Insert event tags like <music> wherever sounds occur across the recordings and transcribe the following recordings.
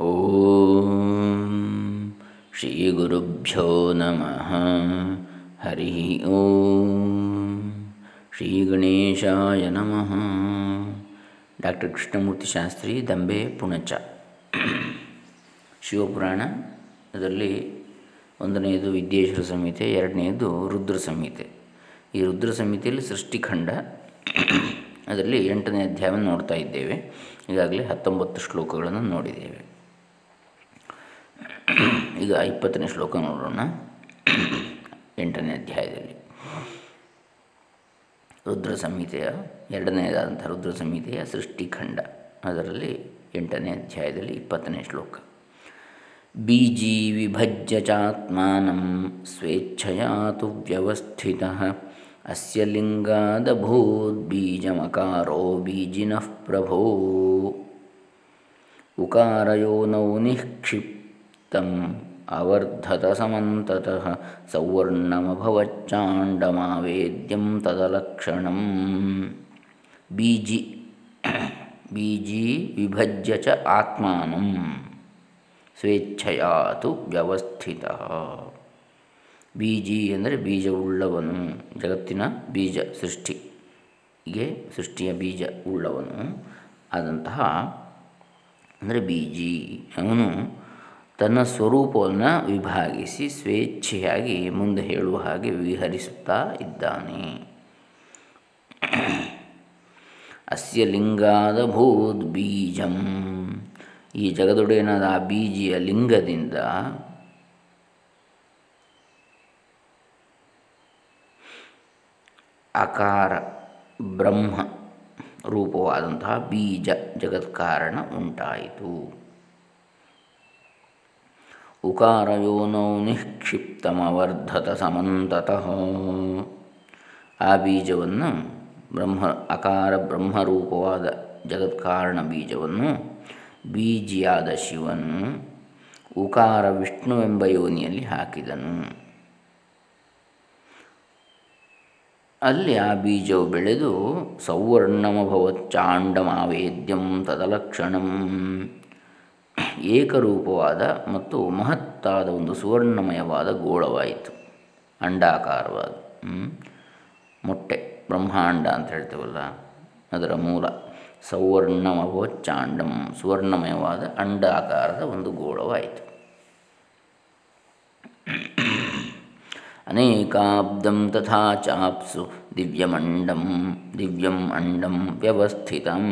ಓಂ ಶ್ರೀ ಗುರುಭ್ಯೋ ನಮಃ ಹರಿ ಓಂ ಶ್ರೀ ಗಣೇಶಾಯ ನಮಃ ಡಾಕ್ಟರ್ ಕೃಷ್ಣಮೂರ್ತಿ ಶಾಸ್ತ್ರಿ ದಂಬೆ ಪುಣಚ ಶಿವಪುರಾಣ ಅದರಲ್ಲಿ ಒಂದನೆಯದು ವಿದ್ಯೇಶ್ವರ ಸಂಹಿತೆ, ಎರಡನೆಯದು ರುದ್ರ ಸಂಹಿತೆ. ಈ ರುದ್ರ ಸಂಹಿತೆಯಲ್ಲಿ ಸೃಷ್ಟಿಖಂಡ, ಅದರಲ್ಲಿ ಎಂಟನೇ ಅಧ್ಯಾಯವನ್ನು ನೋಡ್ತಾ ಇದ್ದೇವೆ. ಈಗಾಗಲೇ ಹತ್ತೊಂಬತ್ತು ಶ್ಲೋಕಗಳನ್ನು ನೋಡಿದ್ದೇವೆ. ಈಗ ಇಪ್ಪತ್ತನೇ ಶ್ಲೋಕ ನೋಡೋಣ. ಎಂಟನೇ ಅಧ್ಯಾಯದಲ್ಲಿ. ರುದ್ರ ಸಂಹಿತೆಯ ಎರಡನೆಯದಾದಂಥ ರುದ್ರ ಸಂಹಿತೆಯ ಸೃಷ್ಟಿಖಂಡ. ಅದರಲ್ಲಿ ಎಂಟನೇ ಅಧ್ಯಾಯದಲ್ಲಿ ಇಪ್ಪತ್ತನೇ ಶ್ಲೋಕ. ಬೀಜಿ ವಿಭಜ್ಯ ಚಾತ್ಮಾನಂ ಸ್ವೇಚ್ಛೆಯ ತು ವ್ಯವಸ್ಥಿತ ಅಸ್ಯ ಲಿಂಗಾದಭೂದ್ಬೀಜಮಕಾರೋ ಬೀಜಿನಃ ಪ್ರಭೋ. ಉಕಾರಯೋನೌ ನಿಕ್ಷಿಪ್ತಂ ಅವರ್ಧತ ಸಮಂತತಃ ಸೌವರ್ಣಮಭವಚ್ಚಾಂಡಮಾವೇದ್ಯಂ ತದಲಕ್ಷಣಂ ಬೀಜಿ ಬೀಜಿ ವಿಭಜ್ಯ ಚ ಆತ್ಮಾನಂ ಸ್ವೇಚ್ಛಯಾತು ವ್ಯವಸ್ಥಿತ ಬೀಜಿ ಅಂದರೆ ಬೀಜವುಳ್ಳವನು, ಜಗತ್ತಿನ ಬೀಜ ಸೃಷ್ಟಿಗೆ ಸೃಷ್ಟಿಯ ಬೀಜ ಉಳ್ಳವನು ಆದಂತಹ ಅಂದರೆ ಬೀಜಿ ಅವನು ತನ್ನ ಸ್ವರೂಪವನ್ನು ವಿಭಾಗಿಸಿ ಸ್ವೇಚ್ಛೆಯಾಗಿ ಮುಂದೆ ಹೇಳುವ ಹಾಗೆ ವಿಹರಿಸುತ್ತಾ ಇದ್ದಾನೆ. ಅಸ್ಯ ಲಿಂಗಾದ ಭೂತ್ ಬೀಜಂ. ಈ ಜಗದೊಡೆಯನಾದ ಆ ಬೀಜಿಯ ಲಿಂಗದಿಂದ ಅಕಾರ ಬ್ರಹ್ಮ ರೂಪವಾದಂತಹ ಬೀಜ ಜಗತ್ಕಾರಣ ಉಂಟಾಯಿತು. ಉಕಾರಯೋನೌ ನಿಕ್ಷಿಪ್ತಮವರ್ಧತ ಸಮಂತತಃ. ಆ ಬೀಜವನ್ನು ಬ್ರಹ್ಮ, ಅಕಾರ ಬ್ರಹ್ಮರೂಪವಾದ ಜಗತ್ಕಾರಣ ಬೀಜವನ್ನು ಬೀಜಿಯಾದ ಶಿವನು ಉಕಾರ ವಿಷ್ಣುವೆಂಬ ಯೋನಿಯಲ್ಲಿ ಹಾಕಿದನು. ಅಲ್ಲಿ ಆ ಬೀಜವು ಬೆಳೆದು ಸೌವರ್ಣಮಭವಚ್ಚಾಂಡಮಾವೇದ್ಯಂ ತದಲಕ್ಷಣಂ. ಏಕರೂಪವಾದ ಮತ್ತು ಮಹತ್ತಾದ ಒಂದು ಸುವರ್ಣಮಯವಾದ ಗೋಳವಾಯಿತು. ಅಂಡಾಕಾರವಾದ ಮೊಟ್ಟೆ, ಬ್ರಹ್ಮಾಂಡ ಅಂತ ಹೇಳ್ತೇವಲ್ಲ, ಅದರ ಮೂಲ ಸೌವರ್ಣಮಭವಚ್ಚಾಂಡಂ ಸುವರ್ಣಮಯವಾದ ಅಂಡಾಕಾರದ ಒಂದು ಗೋಳವಾಯಿತು. ಅನೇಕಾಬ್ದಂ ತಥಾ ಚಾಪ್ಸು ದಿವ್ಯಮಂಡಂ ದಿವ್ಯಂ ಅಂಡಂ ವ್ಯವಸ್ಥಿತಂ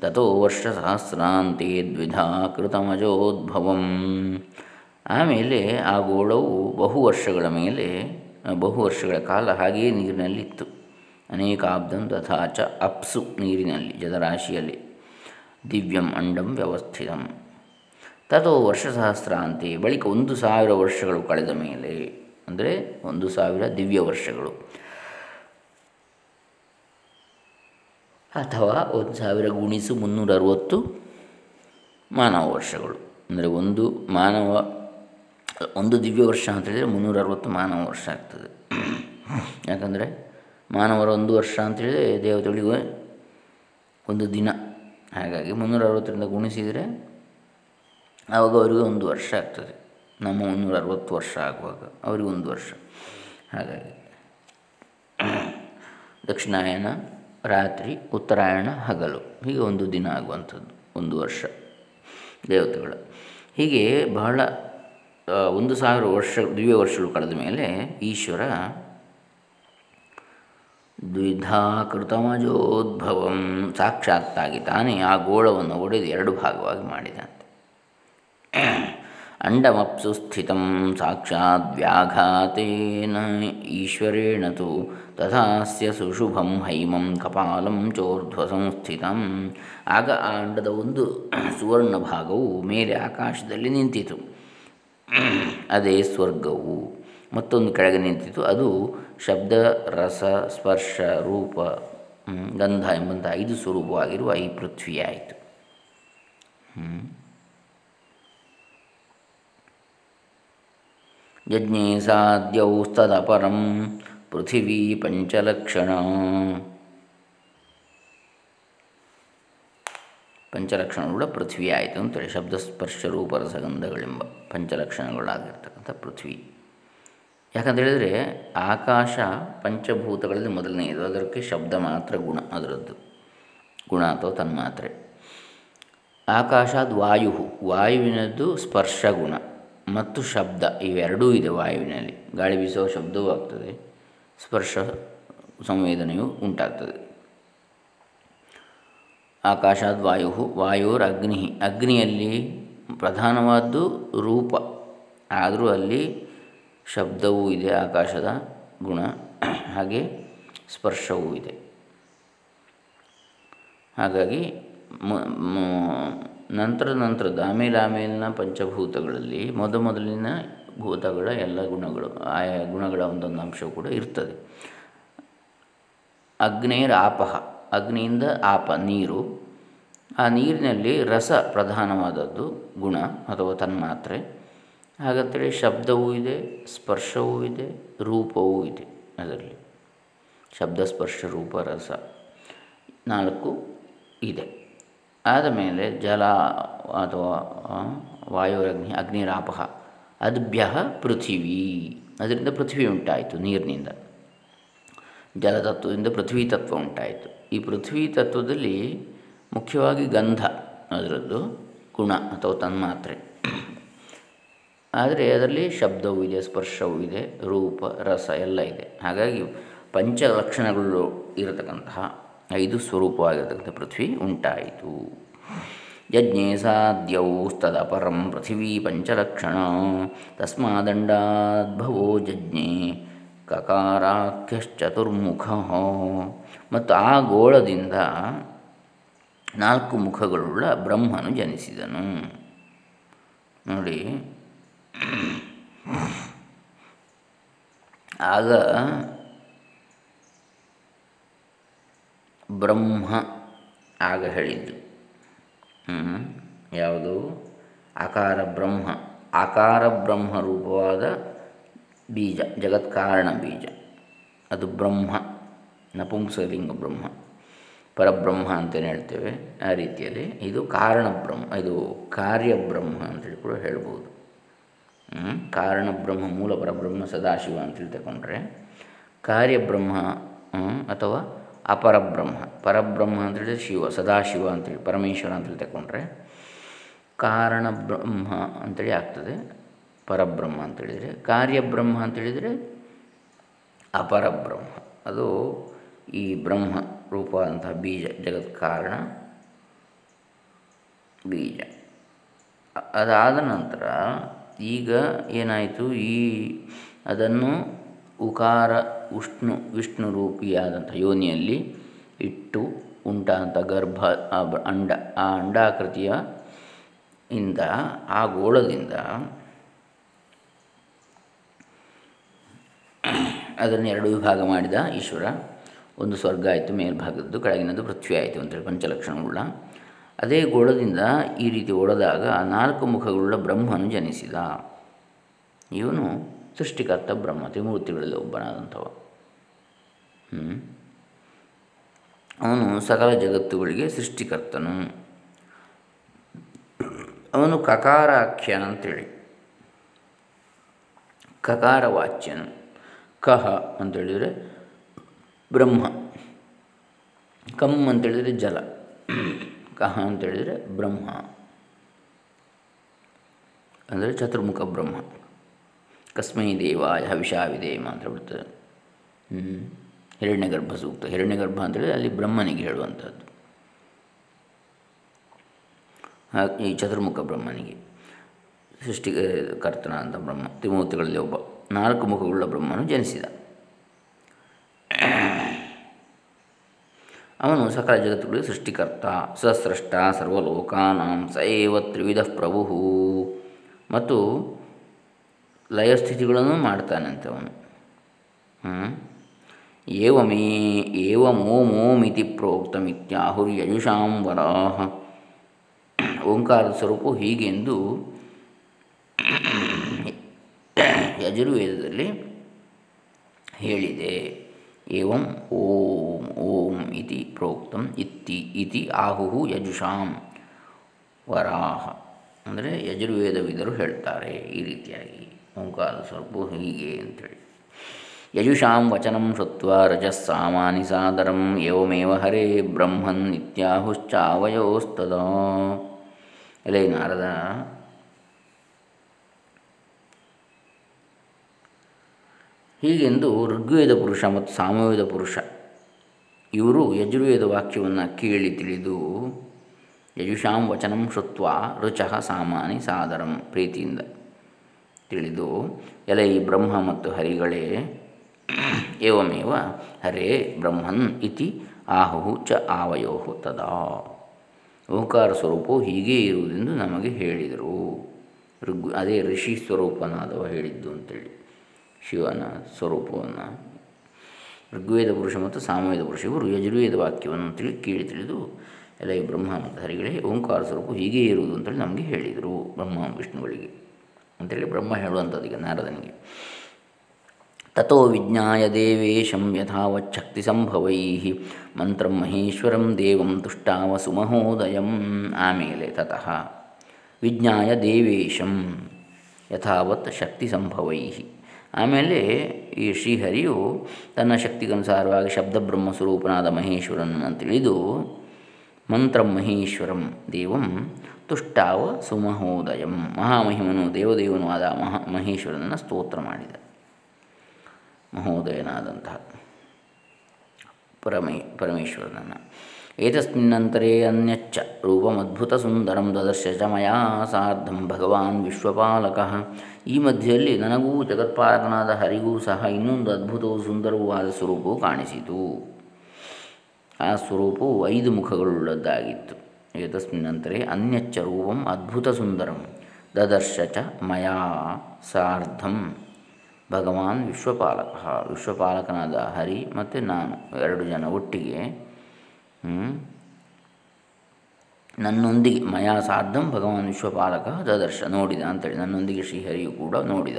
ತಥೋ ವರ್ಷಸಹಸ್ರಾಂತೆ ದ್ವಿಧಾ ಕೃತಮಜೋದ್ಭವಂ ಆಮೇಲೆ ಆ ಗೋಳವು ಬಹು ವರ್ಷಗಳ ಮೇಲೆ ಬಹು ವರ್ಷಗಳ ಕಾಲ ಹಾಗೆಯೇ ನೀರಿನಲ್ಲಿತ್ತು. ಅನೇಕಾಬ್ಧಂ ತಥಾ ಚ ಅಪ್ಸು ನೀರಿನಲ್ಲಿ, ಜಲರಾಶಿಯಲ್ಲಿ. ದಿವ್ಯಂ ಅಂಡಂ ವ್ಯವಸ್ಥಿತಂ. ತಥೋ ವರ್ಷಸಹಸ್ರಾಂತೆ, ಬಳಿಕ ಒಂದು ಸಾವಿರ ವರ್ಷಗಳು ಕಳೆದ ಮೇಲೆ ಅಂದರೆ ಒಂದು ಸಾವಿರ ದಿವ್ಯ ವರ್ಷಗಳು. ಅಥವಾ ಒಂದು ಸಾವಿರ ಗುಣಿಸು ಮುನ್ನೂರ ಅರುವತ್ತು ಮಾನವ ವರ್ಷಗಳು. ಅಂದರೆ ಒಂದು ಮಾನವ, ಒಂದು ದಿವ್ಯ ವರ್ಷ ಅಂತ ಹೇಳಿದರೆ ಮುನ್ನೂರ ಅರವತ್ತು ಮಾನವ ವರ್ಷ ಆಗ್ತದೆ. ಯಾಕಂದರೆ ಮಾನವರ ಒಂದು ವರ್ಷ ಅಂತೇಳಿದರೆ ದೇವತೆಗಳಿಗೆ ಒಂದು ದಿನ. ಹಾಗಾಗಿ ಮುನ್ನೂರ ಅರವತ್ತರಿಂದ ಗುಣಿಸಿದರೆ ಆವಾಗ ಅವರಿಗೆ ಒಂದು ವರ್ಷ ಆಗ್ತದೆ. ನಮ್ಮ ಮುನ್ನೂರ ಅರವತ್ತು ವರ್ಷ ಆಗುವಾಗ, ಅವ್ರಿಗೆ ಒಂದು ವರ್ಷ. ಹಾಗಾಗಿ ದಕ್ಷಿಣಾಯನ, ರಾತ್ರಿ, ಉತ್ತರಾಯಣ, ಹಗಲು, ಹೀಗೆ ಒಂದು ದಿನ ಆಗುವಂಥದ್ದು, ಒಂದು ವರ್ಷ ದೇವತೆಗಳ. ಹೀಗೆ ಬಹಳ ಒಂದು ಸಾವಿರ ವರ್ಷ ದಿವ್ಯ ವರ್ಷಗಳು ಕಳೆದ ಮೇಲೆ ಈಶ್ವರ ದ್ವಿಧಾಕೃತಮಜೋದ್ಭವಂ ಸಾಕ್ಷಾತ್ತಾಗಿ ತಾನೇ ಆ ಗೋಳವನ್ನು ಒಡೆದು ಎರಡು ಭಾಗವಾಗಿ ಮಾಡಿದಂತೆ. ಅಂಡಮಪ್ಸು ಸ್ಥಿತ ಸಾಕ್ಷಾತ್ ವ್ಯಾಘಾತೇನ ಈಶ್ವರೇಣ ತು ತಥಾಸ್ಯ ಸುಶುಭಂ ಹೈಮಂ ಕಪಾಲಂ ಚೋರ್ಧ್ವ ಸಂಸ್ಥಿತಂ ಆಗ ಆ ಅಂಡದ ಒಂದು ಸುವರ್ಣ ಭಾಗವು ಮೇಲೆ ಆಕಾಶದಲ್ಲಿ ನಿಂತಿತು. ಅದೇ ಸ್ವರ್ಗವು. ಮತ್ತೊಂದು ಕೆಳಗೆ ನಿಂತಿತು. ಅದು ಶಬ್ದ, ರಸ, ಸ್ಪರ್ಶ, ರೂಪ ಗಂಧ ಎಂಬಂಥ ಐದು ಸ್ವರೂಪವಾಗಿರುವ ಈ ಪೃಥ್ವಿಯಾಯಿತು. ಯಜ್ಞೆ ಸಾಧ್ಯೌಸ್ತದಪರಂ ಪೃಥಿವೀ ಪಂಚಲಕ್ಷಣ ಪಂಚ ಪಂಚಲಕ್ಷಣಗಳ ಪೃಥ್ವಿ ಆಯಿತು ಅಂತೇಳಿ ಶಬ್ದ ಸ್ಪರ್ಶ ರೂಪ ರಸಗಂಧಗಳೆಂಬ ಪಂಚಲಕ್ಷಣಗಳಾಗಿರ್ತಕ್ಕಂಥ ಪೃಥ್ವಿ. ಯಾಕಂತ ಹೇಳಿದರೆ ಆಕಾಶ ಪಂಚಭೂತಗಳಲ್ಲಿ ಮೊದಲನೆಯದು ಅದಕ್ಕೆ ಶಬ್ದ ಮಾತ್ರ ಗುಣ ಅದರದ್ದು. ಗುಣ ಅಥವಾ ತನ್ಮಾತ್ರೆ. ಆಕಾಶಾದ್ ವಾಯು ವಾಯುವಿನದ್ದು ಸ್ಪರ್ಶ ಗುಣ. ಮತ್ತು ಶಬ್ದ ಇವೆರಡೂ ಇದೆ ವಾಯುವಿನಲ್ಲಿ. ಗಾಳಿ ಬೀಸುವ ಶಬ್ದವೂ ಆಗ್ತದೆ. ಸ್ಪರ್ಶ ಸಂವೇದನೆಯು ಉಂಟಾಗ್ತದೆ. ಆಕಾಶಾದ್ ವಾಯು ವಾಯುರ್ ಅಗ್ನಿ ಅಗ್ನಿಯಲ್ಲಿ ಪ್ರಧಾನವಾದ್ದು ರೂಪ. ಆದರೂ ಅಲ್ಲಿ ಶಬ್ದವೂ ಇದೆ, ಆಕಾಶದ ಗುಣ. ಹಾಗೆ ಸ್ಪರ್ಶವೂ ಇದೆ. ಹಾಗಾಗಿ ನಂತರ ನಂತರದ ಆಮೇಲೆ ಆಮೇಲಿನ ಪಂಚಭೂತಗಳಲ್ಲಿ ಮೊದಮೊದಲಿನ ಭೂತಗಳ ಎಲ್ಲ ಗುಣಗಳು, ಆಯಾ ಗುಣಗಳ ಒಂದೊಂದು ಅಂಶವು ಕೂಡ ಇರ್ತದೆ. ಅಗ್ನೇರ್ ಆಪಹ, ಅಗ್ನಿಯಿಂದ ಆಪ, ನೀರು. ಆ ನೀರಿನಲ್ಲಿ ರಸ ಪ್ರಧಾನವಾದದ್ದು ಗುಣ ಅಥವಾ ತನ್ಮಾತ್ರೆ. ಹಾಗಂತೇಳಿ ಶಬ್ದವೂ ಇದೆ, ಸ್ಪರ್ಶವೂ ಇದೆ, ರೂಪವೂ ಇದೆ ಅದರಲ್ಲಿ. ಶಬ್ದ, ಸ್ಪರ್ಶ, ರೂಪ, ರಸ ನಾಲ್ಕು ಇದೆ. ಆದಮೇಲೆ ಜಲ ಅಥವಾ ವಾಯುರಗ್ನಿ ಅಗ್ನಿರಾಪ ಅದ್ಭ್ಯ ಪೃಥಿವಿ. ಅದರಿಂದ ಪೃಥ್ವಿ ಉಂಟಾಯಿತು ನೀರಿನಿಂದ. ಜಲತತ್ವದಿಂದ ಪೃಥ್ವಿ ತತ್ವ ಉಂಟಾಯಿತು. ಈ ಪೃಥ್ವಿ ತತ್ವದಲ್ಲಿ ಮುಖ್ಯವಾಗಿ ಗಂಧ, ಅದರದ್ದು ಗುಣ ಅಥವಾ ತನ್ಮಾತ್ರೆ. ಆದರೆ ಅದರಲ್ಲಿ ಶಬ್ದವೂ ಇದೆ, ಸ್ಪರ್ಶವೂ ಇದೆ, ರೂಪ, ರಸ ಎಲ್ಲ ಇದೆ. ಹಾಗಾಗಿ ಪಂಚ ಲಕ್ಷಣಗಳು ಇರತಕ್ಕಂತಹ ಐದು ಸ್ವರೂಪವಾಗಿರ್ತಕ್ಕಂಥ ಪೃಥ್ವಿ ಉಂಟಾಯಿತು. ಯಜ್ಞೆ ಸಾಧ್ಯೌಸ್ತದಪರಂ ಪೃಥಿವೀ ಪಂಚಲಕ್ಷಣ. ತಸ್ಮಾದಂಡಾದ್ಭವೋ ಜಜ್ಞೆ ಕಕಾರಾಖ್ಯಶ್ಚತುರ್ಮುಖ. ಮತ್ತು ಆ ಗೋಳದಿಂದ ನಾಲ್ಕು ಮುಖಗಳುಳ್ಳ ಬ್ರಹ್ಮನು ಜನಿಸಿದನು. ನೋಡಿ. ಆಗ ಬ್ರಹ್ಮ ಆಗ ಹೇಳಿದ್ದು. ಯಾವುದು? ಆಕಾರ ಬ್ರಹ್ಮ. ಆಕಾರ ಬ್ರಹ್ಮ ರೂಪವಾದ ಬೀಜ, ಜಗತ್ಕಾರಣ ಬೀಜ. ಅದು ಬ್ರಹ್ಮ ನಪುಂಸಲಿಂಗ ಬ್ರಹ್ಮ. ಪರಬ್ರಹ್ಮ ಅಂತಲೇ ಹೇಳ್ತೇವೆ ಆ ರೀತಿಯಲ್ಲಿ. ಇದು ಕಾರಣ ಬ್ರಹ್ಮ, ಇದು ಕಾರ್ಯಬ್ರಹ್ಮ ಅಂತೇಳಿ ಕೂಡ ಹೇಳ್ಬೋದು. ಕಾರಣ ಬ್ರಹ್ಮ, ಮೂಲ ಪರಬ್ರಹ್ಮ, ಸದಾಶಿವ ಅಂತೇಳಿ ತಗೊಂಡ್ರೆ ಕಾರ್ಯಬ್ರಹ್ಮ ಅಥವಾ ಅಪರಬ್ರಹ್ಮ. ಪರಬ್ರಹ್ಮ ಅಂತೇಳಿದ್ರೆ ಶಿವ, ಸದಾಶಿವ ಅಂತೇಳಿ, ಪರಮೇಶ್ವರ ಅಂತೇಳಿ ತಗೊಂಡ್ರೆ ಕಾರಣ ಬ್ರಹ್ಮ ಅಂತೇಳಿ ಆಗ್ತದೆ. ಪರಬ್ರಹ್ಮ ಅಂತೇಳಿದರೆ ಕಾರ್ಯಬ್ರಹ್ಮ ಅಂತೇಳಿದರೆ ಅಪರಬ್ರಹ್ಮ. ಅದು ಈ ಬ್ರಹ್ಮ ರೂಪ ಅಂತಹ ಬೀಜ, ಜಗತ್ ಕಾರಣ ಬೀಜ. ಅದಾದ ನಂತರ ಈಗ ಏನಾಯಿತು? ಈ ಅದನ್ನು ಉಕಾರ ಉಷ್ಣು ವಿಷ್ಣು ರೂಪಿಯಾದಂಥ ಯೋನಿಯಲ್ಲಿ ಇಟ್ಟು ಉಂಟಾದಂಥ ಗರ್ಭ ಅಂಡ, ಆ ಅಂಡಾಕೃತಿಯ ಇಂದ, ಆ ಗೋಳದಿಂದ ಅದನ್ನು ಎರಡು ವಿಭಾಗ ಮಾಡಿದ ಈಶ್ವರ. ಒಂದು ಸ್ವರ್ಗ ಆಯಿತು, ಮೇಲ್ಭಾಗದ್ದು, ಕೆಳಗಿನದ್ದು ಪೃಥ್ವಿ ಆಯಿತು ಅಂತೇಳಿ ಪಂಚಲಕ್ಷಣವುಳ್ಳ. ಅದೇ ಗೋಳದಿಂದ ಈ ರೀತಿ ಒಡೆದಾಗ ನಾಲ್ಕು ಮುಖಗಳುಳ್ಳ ಬ್ರಹ್ಮನು ಜನಿಸಿದ. ಇವನು ಸೃಷ್ಟಿಕರ್ತ ಬ್ರಹ್ಮ ತ್ರಿಮೂರ್ತಿಗಳಲ್ಲಿ ಒಬ್ಬನಾದಂಥವ. ಅವನು ಸಕಲ ಜಗತ್ತುಗಳಿಗೆ ಸೃಷ್ಟಿಕರ್ತನು. ಅವನು ಕಕಾರಾಖ್ಯ ಅಂತೇಳಿ. ಕಕಾರ ವಾಚ್ಯನು ಕಹ ಅಂತೇಳಿದರೆ ಬ್ರಹ್ಮ. ಕಮ್ ಅಂತೇಳಿದರೆ ಜಲ. ಕಹ ಅಂತೇಳಿದರೆ ಬ್ರಹ್ಮ. ಅಂದರೆ ಚತುರ್ಮುಖ ಬ್ರಹ್ಮ. ಕಸ್ಮೈ ದೇವಾಯ ಹವಿಷಾವಿದೆ ಮಾತ್ರ ಬಿಡ್ತದೆ. ಹಿರಣ್ಯಗರ್ಭ ಸೂಕ್ತ. ಹಿರಣ್ಯಗರ್ಭ ಅಂತೇಳಿದರೆ ಅಲ್ಲಿ ಬ್ರಹ್ಮನಿಗೆ ಹೇಳುವಂಥದ್ದು. ಈ ಚತುರ್ಮುಖ ಬ್ರಹ್ಮನಿಗೆ. ಸೃಷ್ಟಿ ಕರ್ತನ ಅಂತ ಬ್ರಹ್ಮ. ತ್ರಿಮೂರ್ತಿಗಳಲ್ಲಿ ಒಬ್ಬ. ನಾಲ್ಕು ಮುಖಗಳ ಬ್ರಹ್ಮನು ಜನಿಸಿದ. ಅವನು ಸಕಲ ಜಗತ್ತುಗಳಿಗೆ ಸೃಷ್ಟಿಕರ್ತ ಸಸ್ರಷ್ಟ ಸರ್ವಲೋಕಾನಾಂ ಸ ಏವ ತ್ರಿವಿಧ ಪ್ರಭು ಮತ್ತು ಲಯಸ್ಥಿತಿಗಳನ್ನು ಮಾಡ್ತಾನಂತೆ ಅವನು ಏವಮೇ ಏವಮೋಮೋಮಿತಿ ಪ್ರೋಕ್ತಮಿತ್ಯಾಹುರ್ಯಜುಷಾಂ ವರಾಹ. ಓಂಕಾರದ ಸ್ವರೂಪ ಹೀಗೆಂದು ಯಜುರ್ವೇದದಲ್ಲಿ ಹೇಳಿದೆ. ಏವಂ ಓಂ ಓಂ ಇತಿ ಪ್ರೋಕ್ತಂ ಇತ್ತಿ, ಇತಿ ಆಹು ಯಜುಷಾಂ ವರಾಹ. ಅಂದರೆ ಯಜುರ್ವೇದವಿದರು ಹೇಳ್ತಾರೆ ಈ ರೀತಿಯಾಗಿ. ಓಂಕಾರ ಸ್ವರೂಪವು ಹೀಗೆ ಅಂಥೇಳಿ ಯಜುಷಾಂ ವಚನಂ ಶ್ರುತ್ವ ರಜಸ್ಸಾಮಾನಿ ಸಾದರಂ ಏವಮೇವ ಹರೇ ಬ್ರಹ್ಮನ್ ನಿತ್ಯಾಹುಶ್ಚಾವಯೋಸ್ತದ ಎಲೆ ನಾರದ ಹೀಗೆಂದು ಋಗ್ವೇದ ಪುರುಷ ಮತ್ತು ಸಾಮವೇದ ಪುರುಷ ಇವರು ಯಜುರ್ವೇದ ವಾಕ್ಯವನ್ನು ಕೇಳಿ ತಿಳಿದು, ಯಜುಷಾಂ ವಚನಂ ಶುತ್ವ ರುಚಃ ಸಾಮಾನಿ ಸಾದರಂ ಪ್ರೀತಿಯಿಂದ. ತಿಳಿದು, ಎಲೆ ಈ ಬ್ರಹ್ಮ ಮತ್ತು ಹರಿಗಳೇ, ಏವಮೇವ ಹರೇ ಬ್ರಹ್ಮನ್ ಇತಿ ಆಹು ಚ ಆವಯೋ ತದಾ. ಓಂಕಾರ ಸ್ವರೂಪವು ಹೀಗೇ ಇರುವುದೆಂದು ನಮಗೆ ಹೇಳಿದರು. ಋಗ್, ಅದೇ ಋಷಿ ಸ್ವರೂಪನಾದವ ಹೇಳಿದ್ದು ಅಂತೇಳಿ. ಶಿವನ ಸ್ವರೂಪವನ್ನು. ಋಗ್ವೇದ ಪುರುಷ ಮತ್ತು ಸಾಮವೇದ ಪುರುಷ ಇವರು ಯಜುರ್ವೇದ ವಾಕ್ಯವನ್ನು ತಿಳಿ ಕೇಳಿ ತಿಳಿದು ಎಲ್ಲ ಈ ಬ್ರಹ್ಮ ಮತ್ತು ಹರಿಗಳೇ, ಓಂಕಾರ ಸ್ವರೂಪ ಹೀಗೇ ಇರುವುದು ಅಂತೇಳಿ ನಮಗೆ ಹೇಳಿದರು ಬ್ರಹ್ಮ ವಿಷ್ಣುಗಳಿಗೆ ಅಂತೇಳಿ ಬ್ರಹ್ಮ ಹೇಳುವಂಥದ್ದು ಈಗ ನಾರದನಿಗೆ. ತಥೋ ವಿಜ್ಞಾಯ ದೇವೇಶಂ ಯಥಾವಚ್ಛಕ್ತಿ ಸಂಭವೈ ಮಂತ್ರಂ ಮಹೇಶ್ವರಂ ದೇವಂ ತುಷ್ಟಾವ ಸುಮಹೋದಯಂ. ಆಮೇಲೆ ತತಃ ವಿಜ್ಞಾಯ ದೇವೇಶಂ ಯಥಾವತ್ ಶಕ್ತಿ ಸಂಭವೈ ಆಮೇಲೆ ಈ ಶ್ರೀಹರಿಯು ತನ್ನ ಶಕ್ತಿಗನುಸಾರವಾಗಿ ಶಬ್ದಬ್ರಹ್ಮ ಸ್ವರೂಪನಾದ ಮಹೇಶ್ವರನನ್ನು ತಿಳಿದು, ಮಂತ್ರಂ ಮಹೇಶ್ವರಂ ದೇವಂ ತುಷ್ಟಾವ ಸುಮಹೋದಯಂ. ಮಹಾಮಹಿಮನು ದೇವದೇವನು ಆದ ಮಹಾ ಮಹೇಶ್ವರನನ್ನು ಸ್ತೋತ್ರ ಮಾಡಿದ. ಮಹೋದಯನಾದಂತಹ ಪರಮೇ ಪರಮೇಶ್ವರನನ್ನು. ಏತಸ್ಮಿನ್ನಂತರೇ ಅನ್ಯಚ್ಚ ರೂಪಮದ್ಭುತಸುಂದರಂ ದದರ್ಶ ಚ ಮಯಾ ಸಾರ್ಧಂ ಭಗವಾನ್ ವಿಶ್ವಪಾಲಕಃ. ಈ ಮಧ್ಯೆಯಲ್ಲಿ ನನಗೂ ಜಗತ್ಪಾಲಕನಾದ ಹರಿಗೂ ಸಹ ಇನ್ನೊಂದು ಅದ್ಭುತವೂ ಸುಂದರವೂ ಆದ ಸ್ವರೂಪವು ಕಾಣಿಸಿತು. ಆ ಸ್ವರೂಪವು ಐದು ಮುಖಗಳುಳ್ಳದ್ದಾಗಿತ್ತು. ಏತಸ್ಮಿನ್ನಂತರೇ ಅನ್ಯಚ್ಚ ರೂಪಂ ಅದ್ಭುತ ಸುಂದರಂ ದದರ್ಶ ಚ ಮಯಾ ಸಾರ್ಧಂ ಭಗವಾನ್ ವಿಶ್ವಪಾಲಕ ವಿಶ್ವಪಾಲಕನಾದ ಹರಿ ಮತ್ತು ನಾನು ಎರಡು ಜನ ಒಟ್ಟಿಗೆ ನನ್ನೊಂದಿಗೆ ಮಯಾ ಸಾರ್ಧಂ, ಭಗವಾನ್ ವಿಶ್ವಪಾಲಕ ದದರ್ಶ ನೋಡಿದ ಅಂತೇಳಿ ನನ್ನೊಂದಿಗೆ ಶ್ರೀಹರಿಯು ಕೂಡ ನೋಡಿದ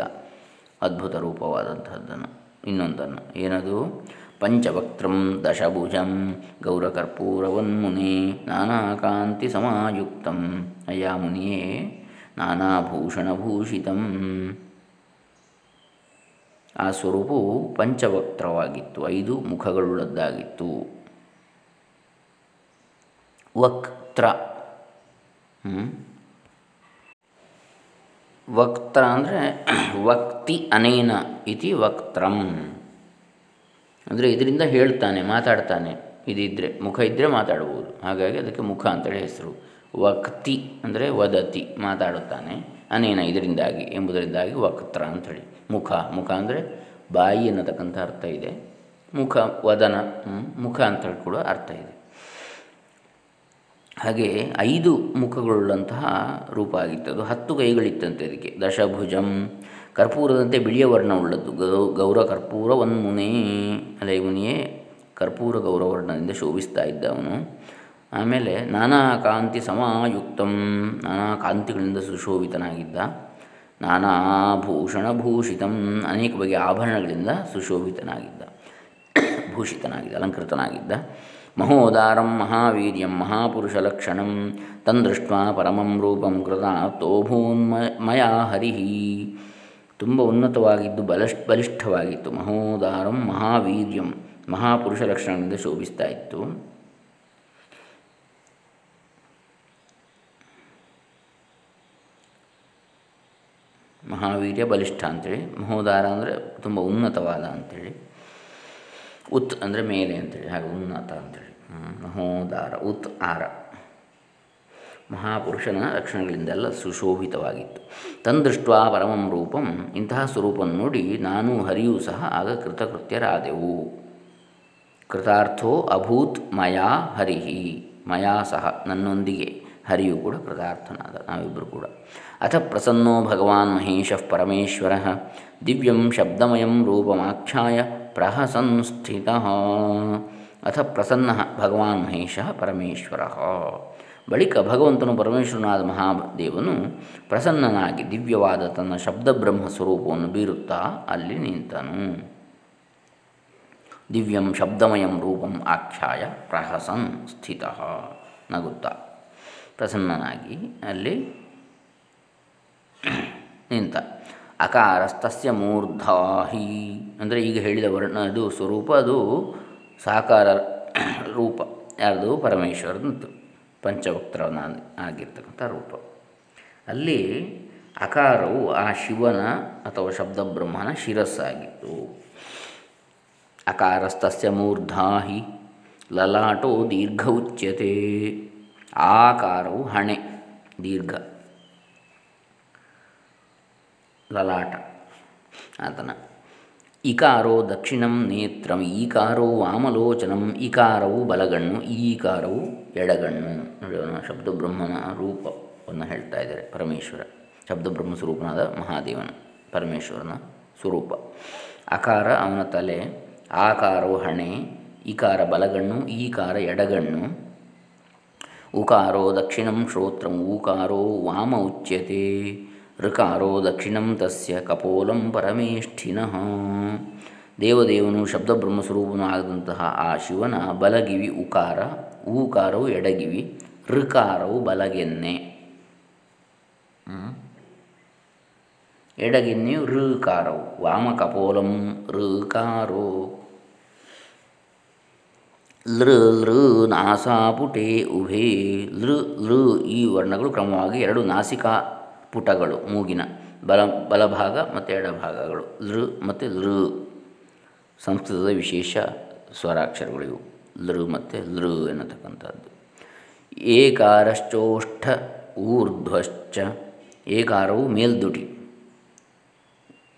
ಅದ್ಭುತ ರೂಪವಾದಂಥದ್ದನ್ನು ಇನ್ನೊಂದನ್ನು. ಏನದು? ಪಂಚವಕ್ತ್ರಂ ದಶಭುಜಂ ಗೌರಕರ್ಪೂರವನ್ಮುನೆ ನಾನಾಕಾಂತಿ ಸಮಾಯುಕ್ತಂ. ಅಯಾ ಮುನಿಯೇ ನಾನಾಭೂಷಣಭೂಷಿತಂ ಆ ಸ್ವರೂಪವು ಪಂಚವಕ್ತ್ರವಾಗಿತ್ತು ಐದು ಮುಖಗಳುಳ್ಳದ್ದಾಗಿತ್ತು. ವಕ್ತ್ರ. ವಕ್ತ್ರ ಅಂದರೆ ವಕ್ತಿ ಅನೇನ ಇತಿ ವಕ್ತ್ರಂ. ಅಂದರೆ ಇದರಿಂದ ಹೇಳ್ತಾನೆ, ಮಾತಾಡ್ತಾನೆ. ಇದಿದ್ದರೆ ಮುಖ ಇದ್ದರೆ ಮಾತಾಡ್ಬೋದು. ಹಾಗಾಗಿ ಅದಕ್ಕೆ ಮುಖ ಅಂತೇಳಿ ಹೆಸರು. ವಕ್ತಿ ಅಂದರೆ ವದತಿ, ಮಾತಾಡುತ್ತಾನೆ. ಅನೇನ ಇದರಿಂದಾಗಿ, ಎಂಬುದರಿಂದಾಗಿ ವಕ್ತ್ರ ಅಂಥೇಳಿ ಮುಖ ಮುಖ ಅಂದರೆ ಬಾಯಿ ಅನ್ನತಕ್ಕಂಥ ಅರ್ಥ ಇದೆ. ಮುಖ, ವದನ ಮುಖ ಅಂತೇಳಿ ಕೂಡ ಅರ್ಥ ಇದೆ. ಹಾಗೆ ಐದು ಮುಖಗಳುಳ್ಳಂತಹ ರೂಪ ಆಗಿತ್ತು. ಅದು ಹತ್ತು ಕೈಗಳಿತ್ತಂತೆ ಅದಕ್ಕೆ ದಶಭುಜಂ ಕರ್ಪೂರದಂತೆ ಬಿಳಿಯ ವರ್ಣವುಳ್ಳದ್ದು. ಗೌ, ಗೌರ ಕರ್ಪೂರ ಮುನೇ. ಅಲ್ಲ ಕರ್ಪೂರ ಗೌರವರ್ಣದಿಂದ ಶೋಭಿಸ್ತಾ ಇದ್ದ ಅವನು ಆಮೇಲೆ ನಾನಾ ಕಾಂತಿ ಸಮಾಯುಕ್ತಂ, ನಾನಾ ಕಾಂತಿಗಳಿಂದ ಸುಶೋಭಿತನಾಗಿದ್ದ. ನಾನಾ ಭೂಷಣ ಭೂಷಿತಂ, ಅನೇಕ ಬಗೆಯ ಆಭರಣಗಳಿಂದ ಸುಶೋಭಿತನಾಗಿದ್ದ. ಭೂಷಿತನಾಗಿದ್ದ, ಅಲಂಕೃತನಾಗಿದ್ದ. ಮಹೋದಾರಂ ಮಹಾವೀರ್ಯಂ ಮಹಾಪುರುಷಲಕ್ಷಣಂ ತಂದೃಷ್ಟ ಪರಮಂ ರೂಪಂ ಕೃತ ತೋಭೂನ್ಮಯಾ ಹರಿ ತುಂಬ ಉನ್ನತವಾಗಿದ್ದು ಬಲಶ್, ಬಲಿಷ್ಠವಾಗಿತ್ತು. ಮಹೋದಾರಂ ಮಹಾವೀರ್ಯಂ ಮಹಾಪುರುಷ ಲಕ್ಷಣದಿಂದ ಶೋಭಿಸ್ತಾ ಇತ್ತು. ಮಹಾವೀರ್ಯ ಬಲಿಷ್ಠ ಅಂಥೇಳಿ ಮಹೋದಾರ ಅಂದರೆ ತುಂಬ ಉನ್ನತವಾದ ಅಂಥೇಳಿ ಉತ್ ಅಂದರೆ ಮೇಲೆ ಅಂತೇಳಿ, ಹಾಗೆ ಉನ್ನತ ಅಂಥೇಳಿ ಮಹೋದಾರ, ಉತ್ ಆರ. ಮಹಾಪುರುಷನ ಲಕ್ಷಣಗಳಿಂದೆಲ್ಲ ಸುಶೋಭಿತವಾಗಿತ್ತು. ತಂದೃಷ್ಟ ಪರಮಂ ರೂಪಂ, ಇಂತಹ ಸ್ವರೂಪವನ್ನು ನೋಡಿ ನಾನು ಹರಿಯೂ ಸಹ ಆಗ ಕೃತಕೃತ್ಯರಾದೆವು. ಕೃತಾರ್ಥೋ ಅಭೂತ್ ಮಯಾ ಹರಿಹಿ, ಮಯಾ ಸಹ ನನ್ನೊಂದಿಗೆ ಹರಿಯು ಕೂಡ ಕೃತಾರ್ಥನಾದ ನಾವಿಬ್ಬರು ಕೂಡ. ಅಥ ಪ್ರಸನ್ನೋ ಭಗವಾನ್ ಮಹೇಶ ಪರಮೇಶ್ವರ, ದಿವ್ಯಂ ಶಬ್ದಮಯಂ ರೂಪಮಾಖ್ಯಾಯ ಪ್ರಹಸಂಸ್ಥಿತ ಅಥ ಪ್ರಸನ್ನ ಭಗವಾನ್ ಮಹೇಶ ಪರಮೇಶ್ವರ. ಬಳಿಕ ಭಗವಂತನು ಪರಮೇಶ್ವರನಾದ ಮಹಾದೇವನು ಪ್ರಸನ್ನನಾಗಿ ದಿವ್ಯವಾದ ತನ್ನ ಶಬ್ದಬ್ರಹ್ಮ ಸ್ವರೂಪವನ್ನು ಬೀರುತ್ತಾ ಅಲ್ಲಿ ನಿಂತನು. ದಿವ್ಯಂ ಶಬ್ದಮಯಂ ರೂಪಂ ಆಖ್ಯಾಯ ಪ್ರಹಸನ್ ಸ್ಥಿತ ನಗುತ್ತಾ ಪ್ರಸನ್ನನಾಗಿ ಅಲ್ಲಿ ನಿಂತ. ಅಕಾರಸ್ತಸ್ಯ ಮೂರ್ಧಾಹಿ ಅಂದರೆ ಈಗ ಹೇಳಿದ ವರ್ಣ ಅದು ಸ್ವರೂಪ, ಅದು ಸಾಕಾರ ರೂಪ, ಯಾರ್ದು? ಪರಮೇಶ್ವರನದ್ದು ಪಂಚವಕ್ತರನ ಆಗಿರ್ತಕ್ಕಂಥ ರೂಪ. ಅಲ್ಲಿ ಅಕಾರವು ಆ ಶಿವನ ಅಥವಾ ಶಬ್ದಬ್ರಹ್ಮನ ಶಿರಸ್ಸಾಗಿತ್ತು. ಅಕಾರಸ್ತಸ್ಯ ಮೂರ್ಧಾಹಿ ಲಲಾಟೋ ದೀರ್ಘ ಉಚ್ಯತೆ. ಆಕಾರವು ಹಣೆ, ದೀರ್ಘ. ಲಲಾಟ, ಆತನ. ಇಕಾರೋ ದಕ್ಷಿಣಂ ನೇತ್ರಂ, ಈಕಾರೋ ವಾಮಲೋಚನಂ ಇಕಾರವು ಬಲಗಣ್ಣು, ಈಕಾರವು ಎಡಗಣ್ಣು. ನೋಡೋಣ ಶಬ್ದಬ್ರಹ್ಮನ ರೂಪವನ್ನು ಹೇಳ್ತಾ ಇದ್ದಾರೆ, ಪರಮೇಶ್ವರ. ಶಬ್ದಬ್ರಹ್ಮ ಸ್ವರೂಪನಾದ ಮಹಾದೇವನ, ಪರಮೇಶ್ವರನ ಸ್ವರೂಪ. ಅಕಾರ ಅವನ ತಲೆ ಆಕಾರೋ ಹಣೆ ಇಕಾರ ಬಲಗಣ್ಣು, ಈಕಾರ ಎಡಗಣ್ಣು. ಉಕಾರೋ ದಕ್ಷಿಣಂ ಶ್ರೋತ್ರಂ ಊಕಾರೋ ವಾಮ ಉಚ್ಯತೆ. ಋಕಾರೋ ದಕ್ಷಿಣಂ ತಸ್ಯ ಕಪೋಲಂ ಪರಮೇಷ್ಠಿನಃ. ದೇವದೇವನು ಶಬ್ದಬ್ರಹ್ಮಸ್ವರೂಪನು ಆದಂತಹ ಆ ಶಿವನ ಬಲಗಿವಿ ಉಕಾರ, ಊಕಾರವು ಎಡಗಿವಿ, ಋಕಾರವು ಬಲಗೆನ್ನೆ. ಎಡಗೆನ್ನೆಯು ಋಕಾರವು, ವಾಮಕಪೋಲಂ ಋಕಾರೋ. ಲೃ ಲೃ, ನಾಸಾಪುಟೆ ಉಭೇ, ಲೃ ಲೃ, ಈ ವರ್ಣಗಳು ಕ್ರಮವಾಗಿ ಎರಡು ನಾಸಿಕಾ ಪುಟಗಳು, ಮೂಗಿನ ಬಲ, ಬಲಭಾಗ ಮತ್ತು ಎಡಭಾಗಗಳು, ಲೃ ಮತ್ತು ಲೃ. ಸಂಸ್ಕೃತದ ವಿಶೇಷ ಸ್ವರಾಕ್ಷರಗಳಿವು ಲೃ ಮತ್ತು ಲೃ ಎನ್ನತಕ್ಕಂಥದ್ದು. ಏಕಾರಶ್ಚೋಷ್ಠ ಊರ್ಧ್ವಶ್ಚ, ಏಕಾರವು ಮೇಲ್ದುಟಿ.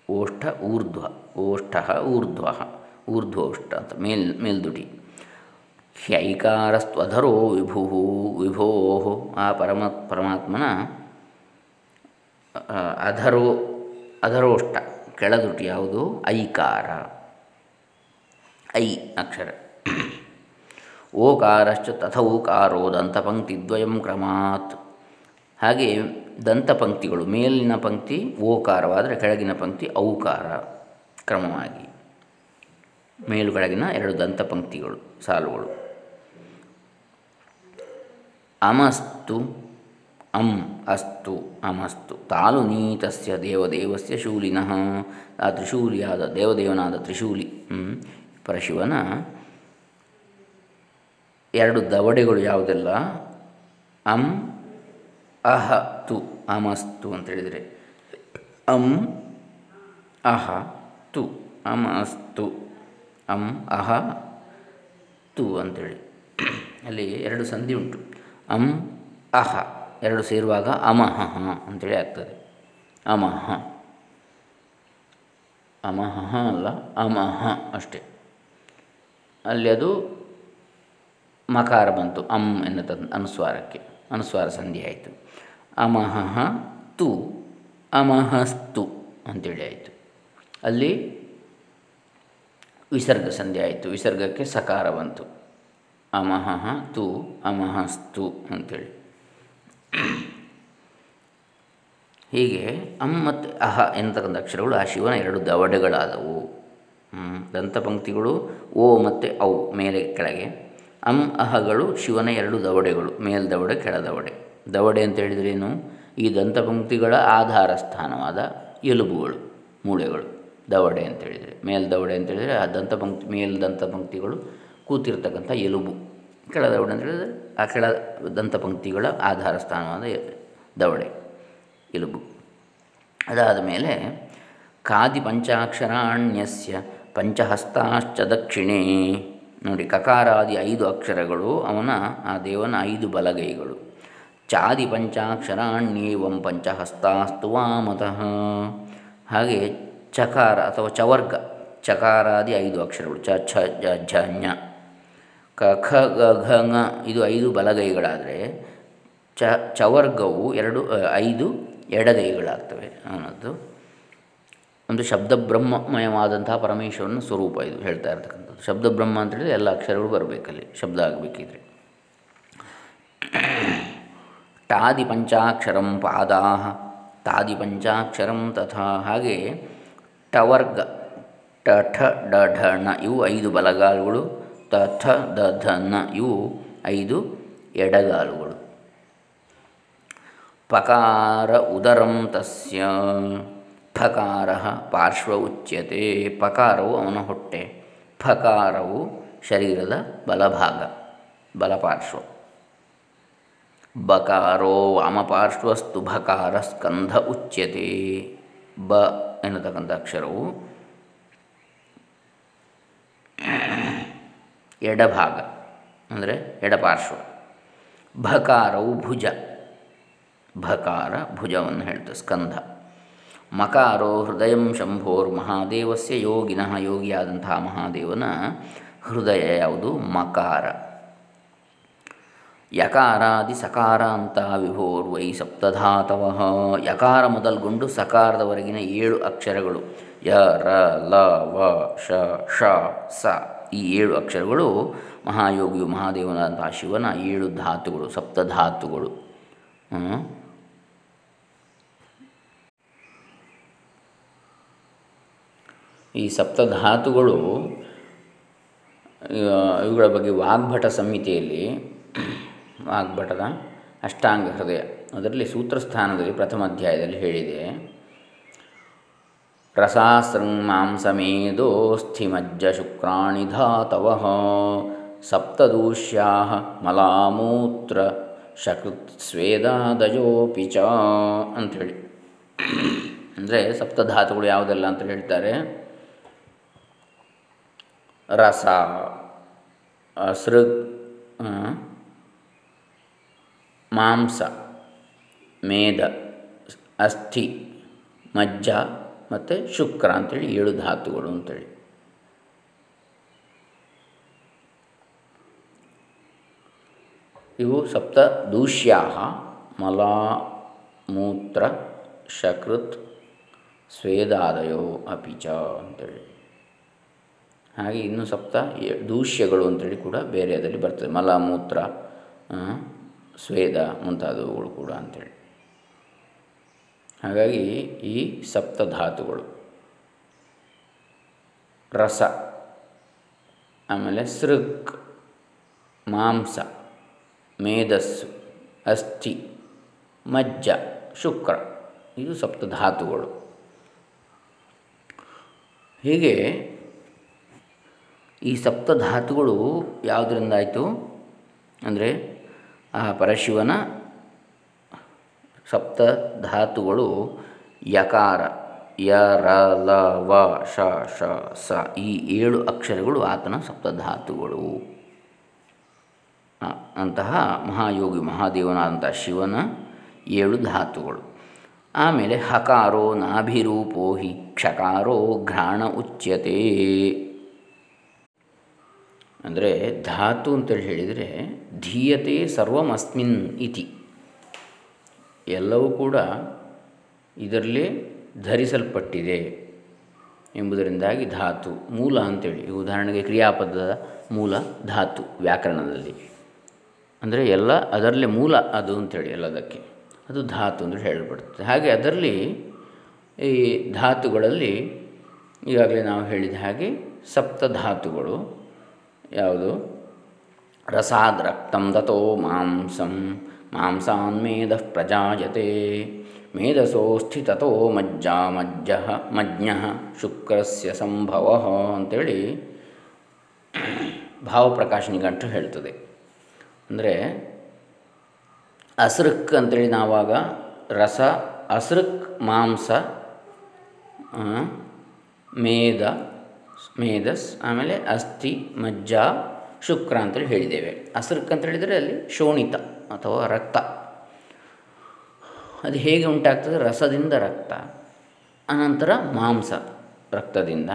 ಓಷ್ಠ ಊರ್ಧ್ವ ಓಷ್ಠ ಊರ್ಧ್ವ, ಊರ್ಧ್ವೋಷ್ಠ ಅಂತ ಮೇಲ್, ಮೇಲ್ದುಟಿ. ಹ್ಯೈಕಾರಸ್ತ್ವಧರೋ ವಿಭು ವಿಭೋ ಆ ಪರಮ, ಪರಮಾತ್ಮನ ಅಧರೋ ಅಧರೋಷ್ಟ ಕೆಳದುಟಿ ಯಾವುದು? ಐಕಾರ. ಐ ಅಕ್ಷರ. ಓಕಾರಶ್ಚ ತಥ ಓಕಾರೋ ದಂತಪಂಕ್ತಿದ್ವಯಂ ಕ್ರಮಾತ್. ಹಾಗೆ ದಂತಪಂಕ್ತಿಗಳು, ಮೇಲಿನ ಪಂಕ್ತಿ ಓಕಾರವಾದರೆ ಕೆಳಗಿನ ಪಂಕ್ತಿ ಔಕಾರ ಕ್ರಮವಾಗಿ. ಮೇಲು ಕೆಳಗಿನ ಎರಡು ದಂತಪಂಕ್ತಿಗಳು, ಸಾಲುಗಳು. ಅಮಸ್ತು ಅಂ ಅಸ್ತು, ಅಮಸ್ತು. ತಾಲು ನೀತಸ್ಯ ದೇವದೇವಸ್ಯ ಶೂಲಿನಃ. ಆ ತ್ರಿಶೂಲಿಯಾದ ದೇವದೇವನಾದ ತ್ರಿಶೂಲಿ ಪರಶಿವನ ಎರಡು ದವಡೆಗಳು ಯಾವುದೆಲ್ಲ? ಅಂ ಅಹ ತು ಅಮಸ್ತು ಅಂತೇಳಿದರೆ ಅಂ ಅಹ ತು ಅಮಸ್ತು. ಅಂ ಅಹ ತು ಅಂತೇಳಿ. ಅಲ್ಲಿ ಎರಡು ಸಂಧಿ ಉಂಟು. ಅಂ ಅಹ. ಎರಡು ಸೇರುವಾಗ ಅಮಹ ಅಂತೇಳಿ ಆಗ್ತದೆ. ಅಮಹ ಅಮಹ ಅಲ್ಲ ಅಮಹ ಅಷ್ಟೇ. ಅಲ್ಲಿ ಅದು ಮಕಾರ ಬಂತು ಅಮ್ ಎನ್ನುತ್ತ ಅನುಸ್ವಾರಕ್ಕೆ, ಅನುಸ್ವಾರ ಸಂಧಿ ಆಯಿತು. ಅಮಹ ತು ಅಮಹಸ್ತು ಅಂತೇಳಿ ಆಯಿತು. ಅಲ್ಲಿ ವಿಸರ್ಗ ಸಂಧಿ ಆಯಿತು, ವಿಸರ್ಗಕ್ಕೆ ಸಕಾರ ಬಂತು. ಅಮಹ ತು ಅಮಹಸ್ತು ಅಂಥೇಳಿ <clears throat> ಹೀಗೆ ಅಂ ಮತ್ತು ಅಹ ಎಂತಕ್ಕಂಥ ಅಕ್ಷರಗಳು ಆ ಶಿವನ ಎರಡು ದವಡೆಗಳಾದವು. ದಂತಪಂಕ್ತಿಗಳು ಓ ಮತ್ತು ಔ ಮೇಲೆ ಕೆಳಗೆ. ಅಂ ಅಹಗಳು ಶಿವನ ಎರಡು ದವಡೆಗಳು ಮೇಲ್ದವಡೆ ಕೆಳದವಡೆ ದವಡೆ. ಅಂತ ಹೇಳಿದ್ರೇನು? ಈ ದಂತಪಂಕ್ತಿಗಳ ಆಧಾರ ಸ್ಥಾನವಾದ ಎಲುಬುಗಳು, ಮೂಳೆಗಳು. ದವಡೆ ಅಂತ ಹೇಳಿದರೆ ಮೇಲ್ದವಡೆ ಅಂತ ಹೇಳಿದರೆ ಆ ದಂತಪಂಕ್ತಿ ಮೇಲ್ ದಂತಪಂಕ್ತಿಗಳು ಕೂತಿರ್ತಕ್ಕಂಥ ಎಲುಬು. ಕೆಳ ದವಡೆ ಅಂತ ಹೇಳಿದರೆ ಆ ಕೆಳ ದಂತಪಂಕ್ತಿಗಳ ಆಧಾರ ಸ್ಥಾನವಾದ ದವಡೆ ಎಲುಬು ಅದಾದ ಮೇಲೆ ಖಾದಿ ಪಂಚಾಕ್ಷರಾಣ್ಯಸ್ಯ ಪಂಚಹಸ್ತಾಶ್ಚ ದಕ್ಷಿಣೇ. ನೋಡಿ ಕಕಾರಾದಿ ಐದು ಅಕ್ಷರಗಳು, ಅವನ ಆ ದೇವನ ಐದು ಬಲಗೈಗಳು. ಚಾದಿ ಪಂಚಾಕ್ಷರಾಣ್ಯೇವಂ ಪಂಚಹಸ್ತಾಸ್ತು ವಾಮತಃ. ಹಾಗೆ ಚಕಾರ ಅಥವಾ ಚವರ್ಗ, ಚಕಾರಾದಿ ಐದು ಅಕ್ಷರಗಳು, ಚ, ಛ, ಜ, ಝ, ಞ. ಕ, ಖ, ಗ, ಘ ಇದು ಐದು ಬಲಗೈಗಳಾದರೆ ಚ, ಚವರ್ಗವು ಎರಡು ಐದು ಎಡಗೈಗಳಾಗ್ತವೆ ಅನ್ನೋದು. ಒಂದು ಶಬ್ದ ಬ್ರಹ್ಮಮಯವಾದಂತಹ ಪರಮೇಶ್ವರನ ಸ್ವರೂಪ ಇದು ಹೇಳ್ತಾ ಇರ್ತಕ್ಕಂಥದ್ದು. ಶಬ್ದ ಬ್ರಹ್ಮ ಅಂತೇಳಿದ್ರೆ ಎಲ್ಲ ಅಕ್ಷರಗಳು ಬರಬೇಕಲ್ಲಿ ಶಬ್ದ ಆಗಬೇಕಿದ್ರೆ. ಟಾದಿ ಪಂಚಾಕ್ಷರಂ ಪಾದಾ ತಾದಿ ಪಂಚಾಕ್ಷರಂ ತಥಾ. ಹಾಗೆ ಟವರ್ಗ, ಟ, ಠ, ಡ, ಢ, ಣ ಇವು ಐದು ಬಲಗಾಲುಗಳು. ತ ದಧನ ಇವು ಐದು ಎಡಗಾಲುಗಳು. ಪಕಾರ ಉದರಂ ತಸ್ಯ, ಫಕಾರ ಪಾರ್ಶ್ವ ಉಚ್ಯತೆ, ಪಕಾರವು ಅವನ ಹೊಟ್ಟೆ, ಫಕಾರವು ಶರೀರದ ಬಲಭಾಗ, ಬಲಪಾರ್ಶ್ವ. ಬಕಾರೋ ವಾಮಪಾರ್ಶ್ವಸ್ತು ಭಕಾರ ಸ್ಕಂಧ ಉಚ್ಯತೆ. ಬ ಎನ್ನತಕ್ಕಂಥ ಅಕ್ಷರವು ಎಡಭಾಗ, ಅಂದರೆ ಎಡಪಾರ್ಶ್ವ. ಭಕಾರವು ಭುಜ. ಭಕಾರ ಭುಜವನ್ನು ಹೇಳ್ತದೆ, ಸ್ಕಂಧ. ಮಕಾರೋ ಹೃದಯ ಶಂಭೋರ್ ಮಹಾದೇವಸ್ಯ ಯೋಗಿನಃ, ಯೋಗಿಯಾದಂತಹ ಮಹಾದೇವನ ಹೃದಯ ಯಾವುದು? ಮಕಾರ. ಯಕಾರಾದಿ ಸಕಾರ ಅಂತ ವಿಭೋರ್ವೈ ಸಪ್ತಧಾತವ. ಯಕಾರ ಮೊದಲ್ಗೊಂಡು ಸಕಾರದವರೆಗಿನ ಏಳು ಅಕ್ಷರಗಳು. ಯ, ರ, ಲ, ವ, ಶ ಶ ಸ. ಈ ಏಳು ಅಕ್ಷರಗಳು ಮಹಾಯೋಗಿಯು ಮಹಾದೇವನಾದಂತಹ ಶಿವನ ಏಳು ಧಾತುಗಳು ಸಪ್ತಧಾತುಗಳು ಈ ಸಪ್ತಧಾತುಗಳು ಇವುಗಳ ಬಗ್ಗೆ ವಾಗ್ಭಟ ಸಂಹಿತೆಯಲ್ಲಿ ವಾಗ್ಭಟದ ಅಷ್ಟಾಂಗ ಹೃದಯ. ಅದರಲ್ಲಿ ಸೂತ್ರಸ್ಥಾನದಲ್ಲಿ ಪ್ರಥಮ ಅಧ್ಯಾಯದಲ್ಲಿ ಹೇಳಿದೆ. ರಸಾಸೃಂ ಮಾಂಸಮೇದೋಸ್ಥಿಮಜ್ಜ ಶುಕ್ರಾಣಿ ಧಾತವ ಸಪ್ತದೂಷ್ಯಾ ಮಲಾಮೂತ್ರ ಶಕೃತ್ ಸ್ವೇದಾದಯೋಪಿ ಚ ಅಂಥೇಳಿ ಅಂದರೆ ಸಪ್ತಧಾತುಗಳು ಯಾವುದೆಲ್ಲ ಅಂತ ಹೇಳ್ತಾರೆ? ರಸ, ಸೃಗ್ ಮಾಂಸ, ಮೇದ, ಅಸ್ಥಿ, ಮಜ್ಜ ಮತ್ತು ಶುಕ್ರ ಅಂಥೇಳಿ ಏಳು ಧಾತುಗಳು ಅಂತೇಳಿ. ಇವು ಸಪ್ತ ದೂಷ್ಯಾ ಮಲ, ಮೂತ್ರ, ಶಕೃತ್, ಸ್ವೇದಾದಯೋ ಅಪಿಚ ಅಂತೇಳಿ. ಹಾಗೆ ಇನ್ನು ಸಪ್ತ ದೂಷ್ಯಗಳು ಅಂತೇಳಿ ಕೂಡ ಬೇರೆ ಅದರಲ್ಲಿ ಬರ್ತದೆ. ಮಲ, ಮೂತ್ರ ಸ್ವೇದ ಮುಂತಾದವುಗಳು ಕೂಡ ಅಂಥೇಳಿ ಹಾಗಾಗಿ ಈ ಸಪ್ತಧಾತುಗಳು. ರಸ, ಆಮೇಲೆ ಸೃಕ್, ಮಾಂಸ, ಮೇಧಸ್ಸು, ಅಸ್ಥಿ, ಮಜ್ಜ, ಶುಕ್ರ, ಇದು ಸಪ್ತಧಾತುಗಳು. ಹೀಗೆ ಈ ಸಪ್ತಧಾತುಗಳು ಯಾವುದರಿಂದ ಆಯಿತು ಅಂದರೆ ಆ ಪರಶಿವನ ಸಪ್ತ ಧಾತುಗಳು ಯಕಾರ, ಯ, ರ, ಲ, ವ ಶ ಶ ಸ ಈ ಏಳು ಅಕ್ಷರಗಳು ಆತನ ಸಪ್ತಧಾತುಗಳು. ಅಂತಹ ಮಹಾಯೋಗಿ ಮಹಾದೇವನಾದಂಥ ಶಿವನ ಏಳು ಧಾತುಗಳು. ಆಮೇಲೆ ಹಕಾರೋ ನಾಭಿರೂಪೋ ಹಿ ಕ್ಷಕಾರೋ ಘ್ರಾಣ ಉಚ್ಯತೆ. ಅಂದರೆ ಧಾತು ಅಂತೇಳಿ ಹೇಳಿದರೆ ಧೀಯತೆ ಸರ್ವಮಸ್ಮಿನ್ ಇತಿ. ಎಲ್ಲವೂ ಕೂಡ ಇದರಲ್ಲಿ ಧರಿಸಲ್ಪಟ್ಟಿದೆ ಎಂಬುದರಿಂದಾಗಿ ಧಾತು, ಮೂಲ ಅಂತೇಳಿ. ಉದಾಹರಣೆಗೆ ಕ್ರಿಯಾಪದದ ಮೂಲ ಧಾತು ವ್ಯಾಕರಣದಲ್ಲಿ. ಅಂದರೆ ಎಲ್ಲ ಅದರಲ್ಲಿ ಮೂಲ ಅದು ಅಂತೇಳಿ ಎಲ್ಲದಕ್ಕೆ. ಅದು ಧಾತು ಅಂದರೆ ಹೇಳಲ್ಪಡುತ್ತೆ. ಹಾಗೆ ಅದರಲ್ಲಿ ಈ ಧಾತುಗಳಲ್ಲಿ ಈಗಾಗಲೇ ನಾವು ಹೇಳಿದ ಹಾಗೆ ಸಪ್ತ ಧಾತುಗಳು ಯಾವುದು? ರಸಾದ್ ರಕ್ತಂ ದತೋ ಮಾಂಸಂ ಮಾಂಸಾನ್ಮೇಧ ಪ್ರಜಾಯತೆ ಮೇಧಸೋಸ್ಥಿ ತಥೋ ಮಜ್ಜ ಮಜ್ಜ ಮಜ್ಞ ಶುಕ್ರಸ್ಯ ಸಂಭವ ಅಂತೇಳಿ ಭಾವಪ್ರಕಾಶ ನಿಘಂಟು ಹೇಳ್ತದೆ. ಅಂದರೆ ಅಸೃಕ್ ಅಂತೇಳಿ ನಾವಾಗ ರಸ, ಅಸೃಕ್, ಮಾಂಸ ಮೇಧ, ಮೇಧಸ್, ಆಮೇಲೆ ಅಸ್ಥಿ, ಮಜ್ಜ, ಶುಕ್ರ ಅಂತೇಳಿ ಹೇಳಿದ್ದೇವೆ. ಅಸೃಕ್ ಅಂತ ಹೇಳಿದರೆ ಅಲ್ಲಿ ಶೋಣಿತ. ಅಥವಾ ರಕ್ತ. ಅದು ಹೇಗೆ ಉಂಟಾಗ್ತದೆ? ರಸದಿಂದ ರಕ್ತ. ಅನಂತರ ಮಾಂಸ ರಕ್ತದಿಂದ.